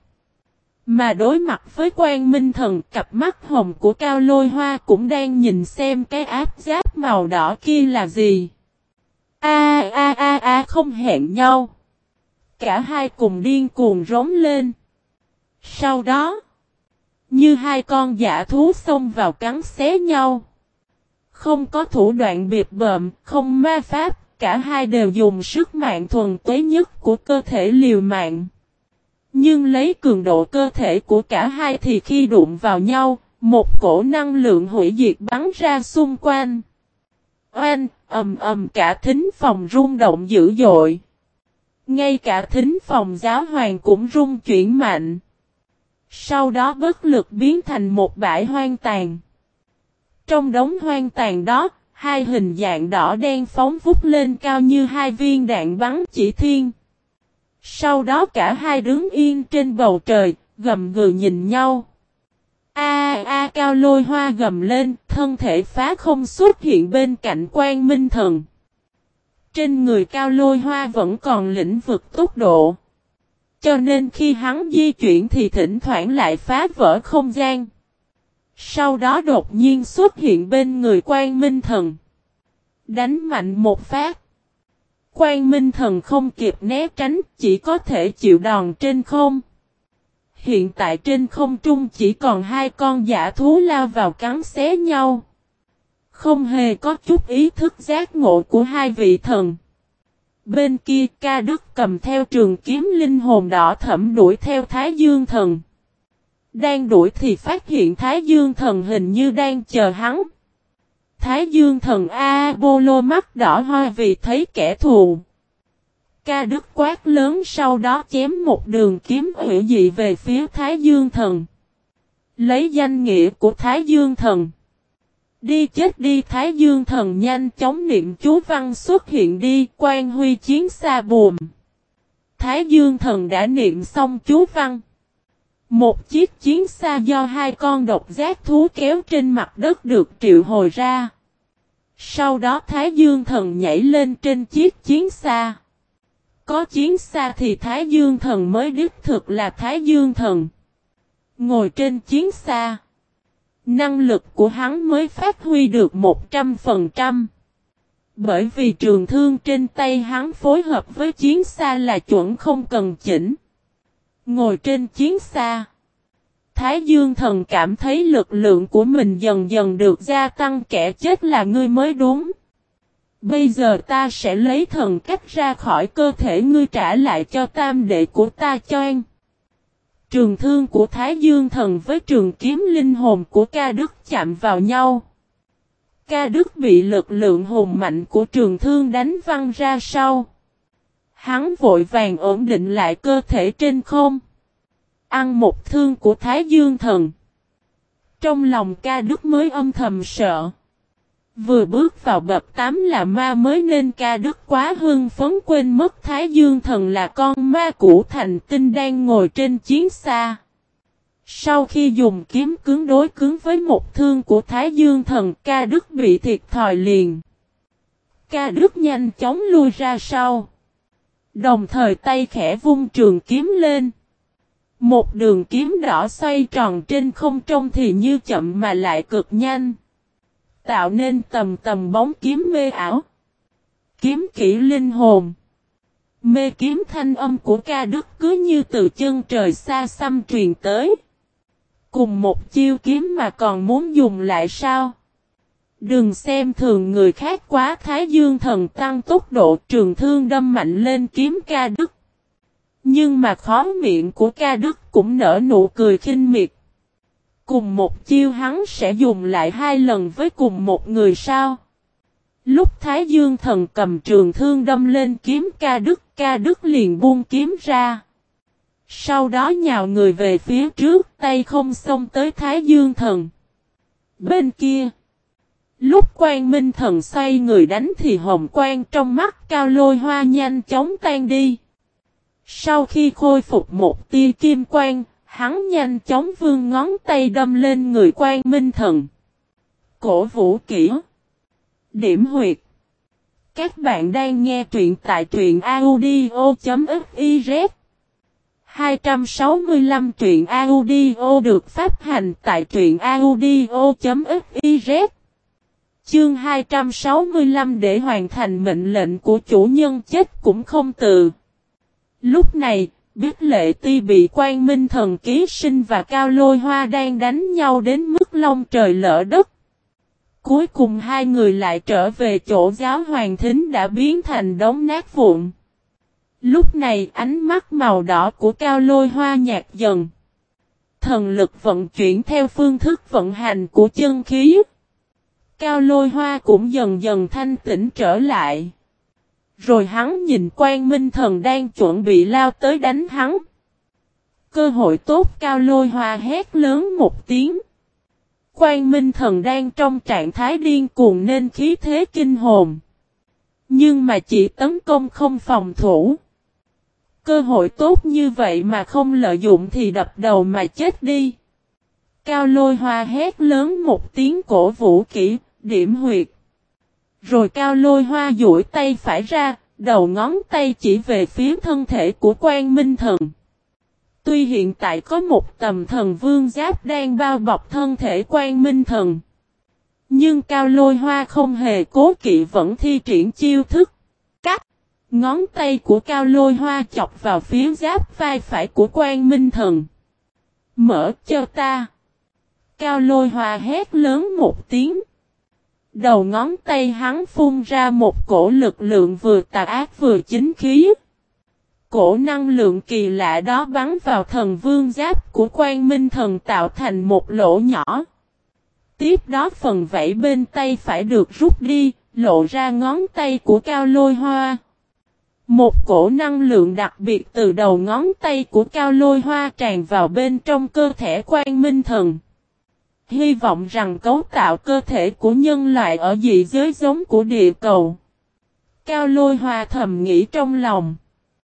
Mà đối mặt với quan minh thần, cặp mắt hồng của cao lôi hoa cũng đang nhìn xem cái áp giáp màu đỏ kia là gì. A a a a không hẹn nhau. Cả hai cùng điên cuồng rống lên. Sau đó, như hai con giả thú xông vào cắn xé nhau. Không có thủ đoạn biệt bợm, không ma pháp, cả hai đều dùng sức mạnh thuần tuế nhất của cơ thể liều mạng. Nhưng lấy cường độ cơ thể của cả hai thì khi đụng vào nhau, một cổ năng lượng hủy diệt bắn ra xung quanh. Oanh, ầm ầm cả thính phòng rung động dữ dội. Ngay cả thính phòng giáo hoàng cũng rung chuyển mạnh. Sau đó bất lực biến thành một bãi hoang tàn. Trong đống hoang tàn đó, hai hình dạng đỏ đen phóng vút lên cao như hai viên đạn bắn chỉ thiên. Sau đó cả hai đứng yên trên bầu trời, gầm gừ nhìn nhau. A a cao lôi hoa gầm lên, thân thể phá không xuất hiện bên cạnh quan minh thần. Trên người cao lôi hoa vẫn còn lĩnh vực tốc độ. Cho nên khi hắn di chuyển thì thỉnh thoảng lại phá vỡ không gian. Sau đó đột nhiên xuất hiện bên người quan minh thần. Đánh mạnh một phát. Quan minh thần không kịp né tránh, chỉ có thể chịu đòn trên không. Hiện tại trên không trung chỉ còn hai con giả thú lao vào cắn xé nhau. Không hề có chút ý thức giác ngộ của hai vị thần. Bên kia, ca đức cầm theo trường kiếm linh hồn đỏ thẩm đuổi theo Thái Dương thần. Đang đuổi thì phát hiện Thái Dương thần hình như đang chờ hắn. Thái Dương thần A bô lô mắt đỏ hoa vì thấy kẻ thù. Ca đức quát lớn sau đó chém một đường kiếm hủy dị về phía Thái Dương thần. Lấy danh nghĩa của Thái Dương thần. Đi chết đi Thái Dương thần nhanh chóng niệm chú văn xuất hiện đi quan huy chiến xa buồm. Thái Dương thần đã niệm xong chú văn. Một chiếc chiến xa do hai con độc giác thú kéo trên mặt đất được triệu hồi ra. Sau đó Thái Dương thần nhảy lên trên chiếc chiến xa. Có chiến xa thì Thái Dương thần mới đích thực là Thái Dương thần. Ngồi trên chiến xa. Năng lực của hắn mới phát huy được 100%. Bởi vì trường thương trên tay hắn phối hợp với chiến xa là chuẩn không cần chỉnh. Ngồi trên chiến xa. Thái Dương thần cảm thấy lực lượng của mình dần dần được gia tăng, kẻ chết là ngươi mới đúng. Bây giờ ta sẽ lấy thần cách ra khỏi cơ thể ngươi trả lại cho tam đệ của ta cho anh. Trường thương của Thái Dương thần với trường kiếm linh hồn của ca đức chạm vào nhau. Ca đức bị lực lượng hồn mạnh của trường thương đánh văng ra sau. Hắn vội vàng ổn định lại cơ thể trên không. Ăn một thương của Thái Dương thần. Trong lòng ca đức mới âm thầm sợ. Vừa bước vào bập tám là ma mới nên ca đức quá hưng phấn quên mất Thái Dương thần là con ma cũ thành tinh đang ngồi trên chiến xa. Sau khi dùng kiếm cứng đối cứng với một thương của Thái Dương thần, ca đức bị thiệt thòi liền. Ca đức nhanh chóng lui ra sau. Đồng thời tay khẽ vung trường kiếm lên. Một đường kiếm đỏ xoay tròn trên không trung thì như chậm mà lại cực nhanh. Tạo nên tầm tầm bóng kiếm mê ảo. Kiếm kỹ linh hồn. Mê kiếm thanh âm của ca đức cứ như từ chân trời xa xăm truyền tới. Cùng một chiêu kiếm mà còn muốn dùng lại sao? Đừng xem thường người khác quá, Thái Dương thần tăng tốc độ trường thương đâm mạnh lên kiếm ca đức. Nhưng mà khó miệng của ca đức cũng nở nụ cười khinh miệt. Cùng một chiêu hắn sẽ dùng lại hai lần với cùng một người sao? Lúc Thái Dương thần cầm trường thương đâm lên kiếm ca đức, ca đức liền buông kiếm ra. Sau đó nhào người về phía trước, tay không xông tới Thái Dương thần. Bên kia, lúc quan minh thần xoay người đánh thì hồng quang trong mắt cao lôi hoa nhanh chóng tan đi. Sau khi khôi phục một tia kim quang, hắn nhanh chóng vương ngón tay đâm lên người quan minh thần. Cổ vũ kỹ. Điểm huyệt. Các bạn đang nghe truyện tại truyện audio.fiz 265 truyện audio được phát hành tại truyện audio.fiz Chương 265 để hoàn thành mệnh lệnh của chủ nhân chết cũng không từ. Lúc này, biết lệ ti bị quan minh thần ký sinh và cao lôi hoa đang đánh nhau đến mức long trời lỡ đất. Cuối cùng hai người lại trở về chỗ giáo hoàng thính đã biến thành đống nát vụn. Lúc này ánh mắt màu đỏ của cao lôi hoa nhạt dần. Thần lực vận chuyển theo phương thức vận hành của chân khí. Cao lôi hoa cũng dần dần thanh tĩnh trở lại. Rồi hắn nhìn quan minh thần đang chuẩn bị lao tới đánh hắn. Cơ hội tốt cao lôi hoa hét lớn một tiếng. Quan minh thần đang trong trạng thái điên cuồng nên khí thế kinh hồn. Nhưng mà chỉ tấn công không phòng thủ. Cơ hội tốt như vậy mà không lợi dụng thì đập đầu mà chết đi. Cao lôi hoa hét lớn một tiếng cổ vũ kỹ, điểm huyệt. Rồi cao lôi hoa duỗi tay phải ra, đầu ngón tay chỉ về phía thân thể của quan minh thần. Tuy hiện tại có một tầm thần vương giáp đang bao bọc thân thể quan minh thần. Nhưng cao lôi hoa không hề cố kỵ vẫn thi triển chiêu thức. Cắt. Ngón tay của cao lôi hoa chọc vào phía giáp vai phải của quan minh thần. Mở cho ta. Cao lôi hoa hét lớn một tiếng. Đầu ngón tay hắn phun ra một cổ lực lượng vừa tà ác vừa chính khí. Cổ năng lượng kỳ lạ đó bắn vào thần vương giáp của quan minh thần tạo thành một lỗ nhỏ. Tiếp đó phần vẫy bên tay phải được rút đi, lộ ra ngón tay của cao lôi hoa. Một cổ năng lượng đặc biệt từ đầu ngón tay của cao lôi hoa tràn vào bên trong cơ thể quan minh thần. Hy vọng rằng cấu tạo cơ thể của nhân loại ở dị giới giống của địa cầu. Cao lôi hoa thầm nghĩ trong lòng.